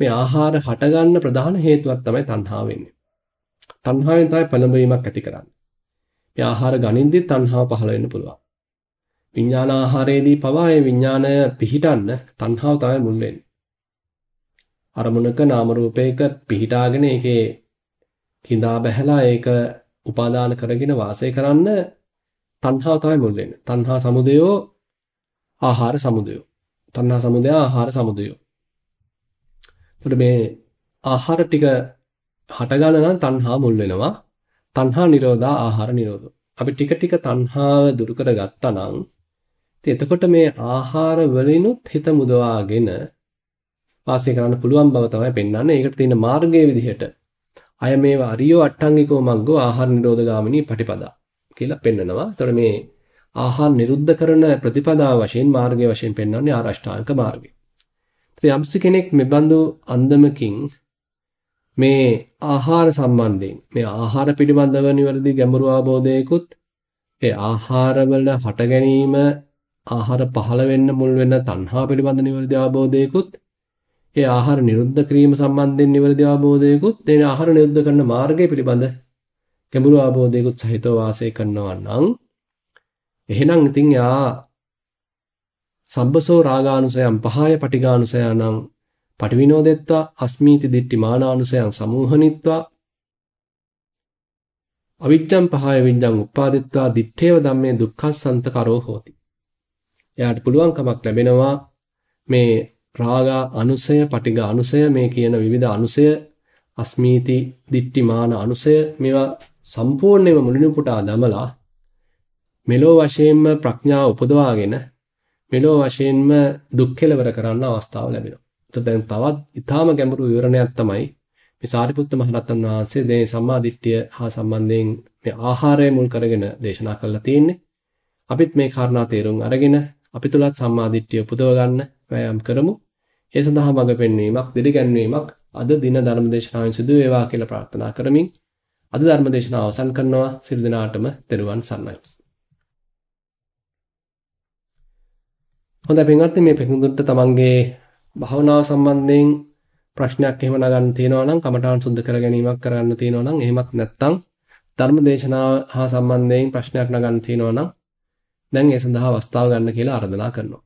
මේ ආහාර හටගන්න ප්‍රධාන හේතුවක් තමයි තණ්හාව වෙන්නේ. තණ්හාවෙන් තමයි පළඹවීමක් ඇති කරන්නේ. මේ ආහාර ගනින්දී තණ්හාව පහළ වෙන්න පුළුවන්. විඥාන ආහාරයේදී පවා ඒ විඥාණය පිහිටන්න තණ්හාව තමයි මුල් වෙන්නේ. අරමුණක නාම රූපයක පිහිටාගෙන ඒකේ කිඳා බැහැලා ඒක උපාදාන කරගෙන වාසය කරන්න තණ්හාව තමයි මුල් වෙන්නේ. තණ්හා සමුදයෝ ආහාර සමුදයෝ. තණ්හා සමුදය ආහාර සමුදයෝ. එතකොට මේ ආහාර ටික හට ගන්න නම් තණ්හා මුල් වෙනවා. තණ්හා නිරෝධා ආහාර නිරෝධෝ. අපි ටික ටික තණ්හාව දුරු කරගත්තා නම් ඉතින් එතකොට මේ ආහාර වලිනුත් හිත මුදවාගෙන වාසය කරන්න පුළුවන් බව තමයි පෙන්වන්නේ. ඒකට තියෙන මාර්ගයේ විදිහට අය මේවා අරියෝ අට්ටංගිකෝ මග්ගෝ ආහාර නිරෝධ ගාමිනී පටිපදා කියලා පෙන්නනවා. එතකොට මේ ආහාර නිරුද්ධ කරන ප්‍රතිපදාව වශයෙන් මාර්ගය වශයෙන් පෙන්වන්නේ ආරෂ්ඨාංග මාර්ගය. ඉතින් යම්සි කෙනෙක් මෙබඳු අන්දමකින් මේ ආහාර සම්බන්ධයෙන් මේ ආහාර පිළිබඳව නිවැරදි ගැඹුරු අවබෝධයකුත් ඒ ආහාරවල හට ගැනීම ආහාර පහළ වෙන්න මුල් වෙන තණ්හා පිළිබඳ නිවැරදි අවබෝධයකුත් ඒ ආහාර නිරුද්ධ කිරීම සම්බන්ධයෙන් නිවැරදි අවබෝධයකුත් ඒ ආහාර නිරුද්ධ කරන මාර්ගය පිළිබඳ ගැඹුරු අවබෝධයකුත් සහිතව වාසය කරනවා නම් එහෙනම් ඉතින් යා සබ්බසෝ රාගානුසයම් පහය පටිඝානුසයනම් පටිවිනෝදෙත්වා අස්මීති දිට්ටි මානානුසයන් සමූහනිත්වා අවිජ්ජං පහය විඤ්ඤං උපාදිත්වා දිත්තේව ධම්මේ දුක්ඛසන්ත කරෝ හෝති. එයාට පුළුවන්කමක් ලැබෙනවා මේ රාගා අනුසය, පටිඝ අනුසය මේ කියන විවිධ අනුසය අස්මීති දිට්ටි මාන අනුසය මේවා සම්පූර්ණයෙන්ම මුලිනු පුටා දමලා මෙලෝ වශයෙන්ම ප්‍රඥාව උපදවාගෙන මෙලෝ වශයෙන්ම දුක් කෙලවර කරන්න අවස්ථාව ලැබෙනවා. එතකොට දැන් තවත් ඊටාම ගැඹුරු විවරණයක් තමයි මේ සාරිපුත්ත මහරහතන් වහන්සේ මේ සම්මා දිට්ඨිය හා සම්බන්ධයෙන් මේ ආහාරය මුල් කරගෙන දේශනා කරලා තියෙන්නේ. අපිත් මේ කාරණා තේරුම් අරගෙන අපි තුලත් සම්මා දිට්ඨිය උපදව ගන්න වෑයම් කරමු. ඒ සඳහා මඟ පෙන්වීමක්, දිරිගැන්වීමක් අද දින ධර්ම දේශනාවෙන් සිදු වේවා කියලා ප්‍රාර්ථනා කරමින් අද ධර්ම දේශනාව අවසන් කරනවා. සියලු දෙනාටම තෙරුවන් සරණයි. හොඳයි පින්වත්නි මේ පිටුදුන්ට තමන්ගේ භාවනාව සම්බන්ධයෙන් ප්‍රශ්නයක් එහෙම නගන්න තියෙනවා නම් කමඨාන් සුද්ධ කර ගැනීමක් කරන්න තියෙනවා නම් එහෙමත් නැත්නම් ධර්ම දේශනාව හා සම්බන්ධයෙන් ප්‍රශ්නයක් නගන්න තියෙනවා නම් දැන් ඒ සඳහා අවස්ථාව ගන්න කියලා ආරාධනා කරනවා.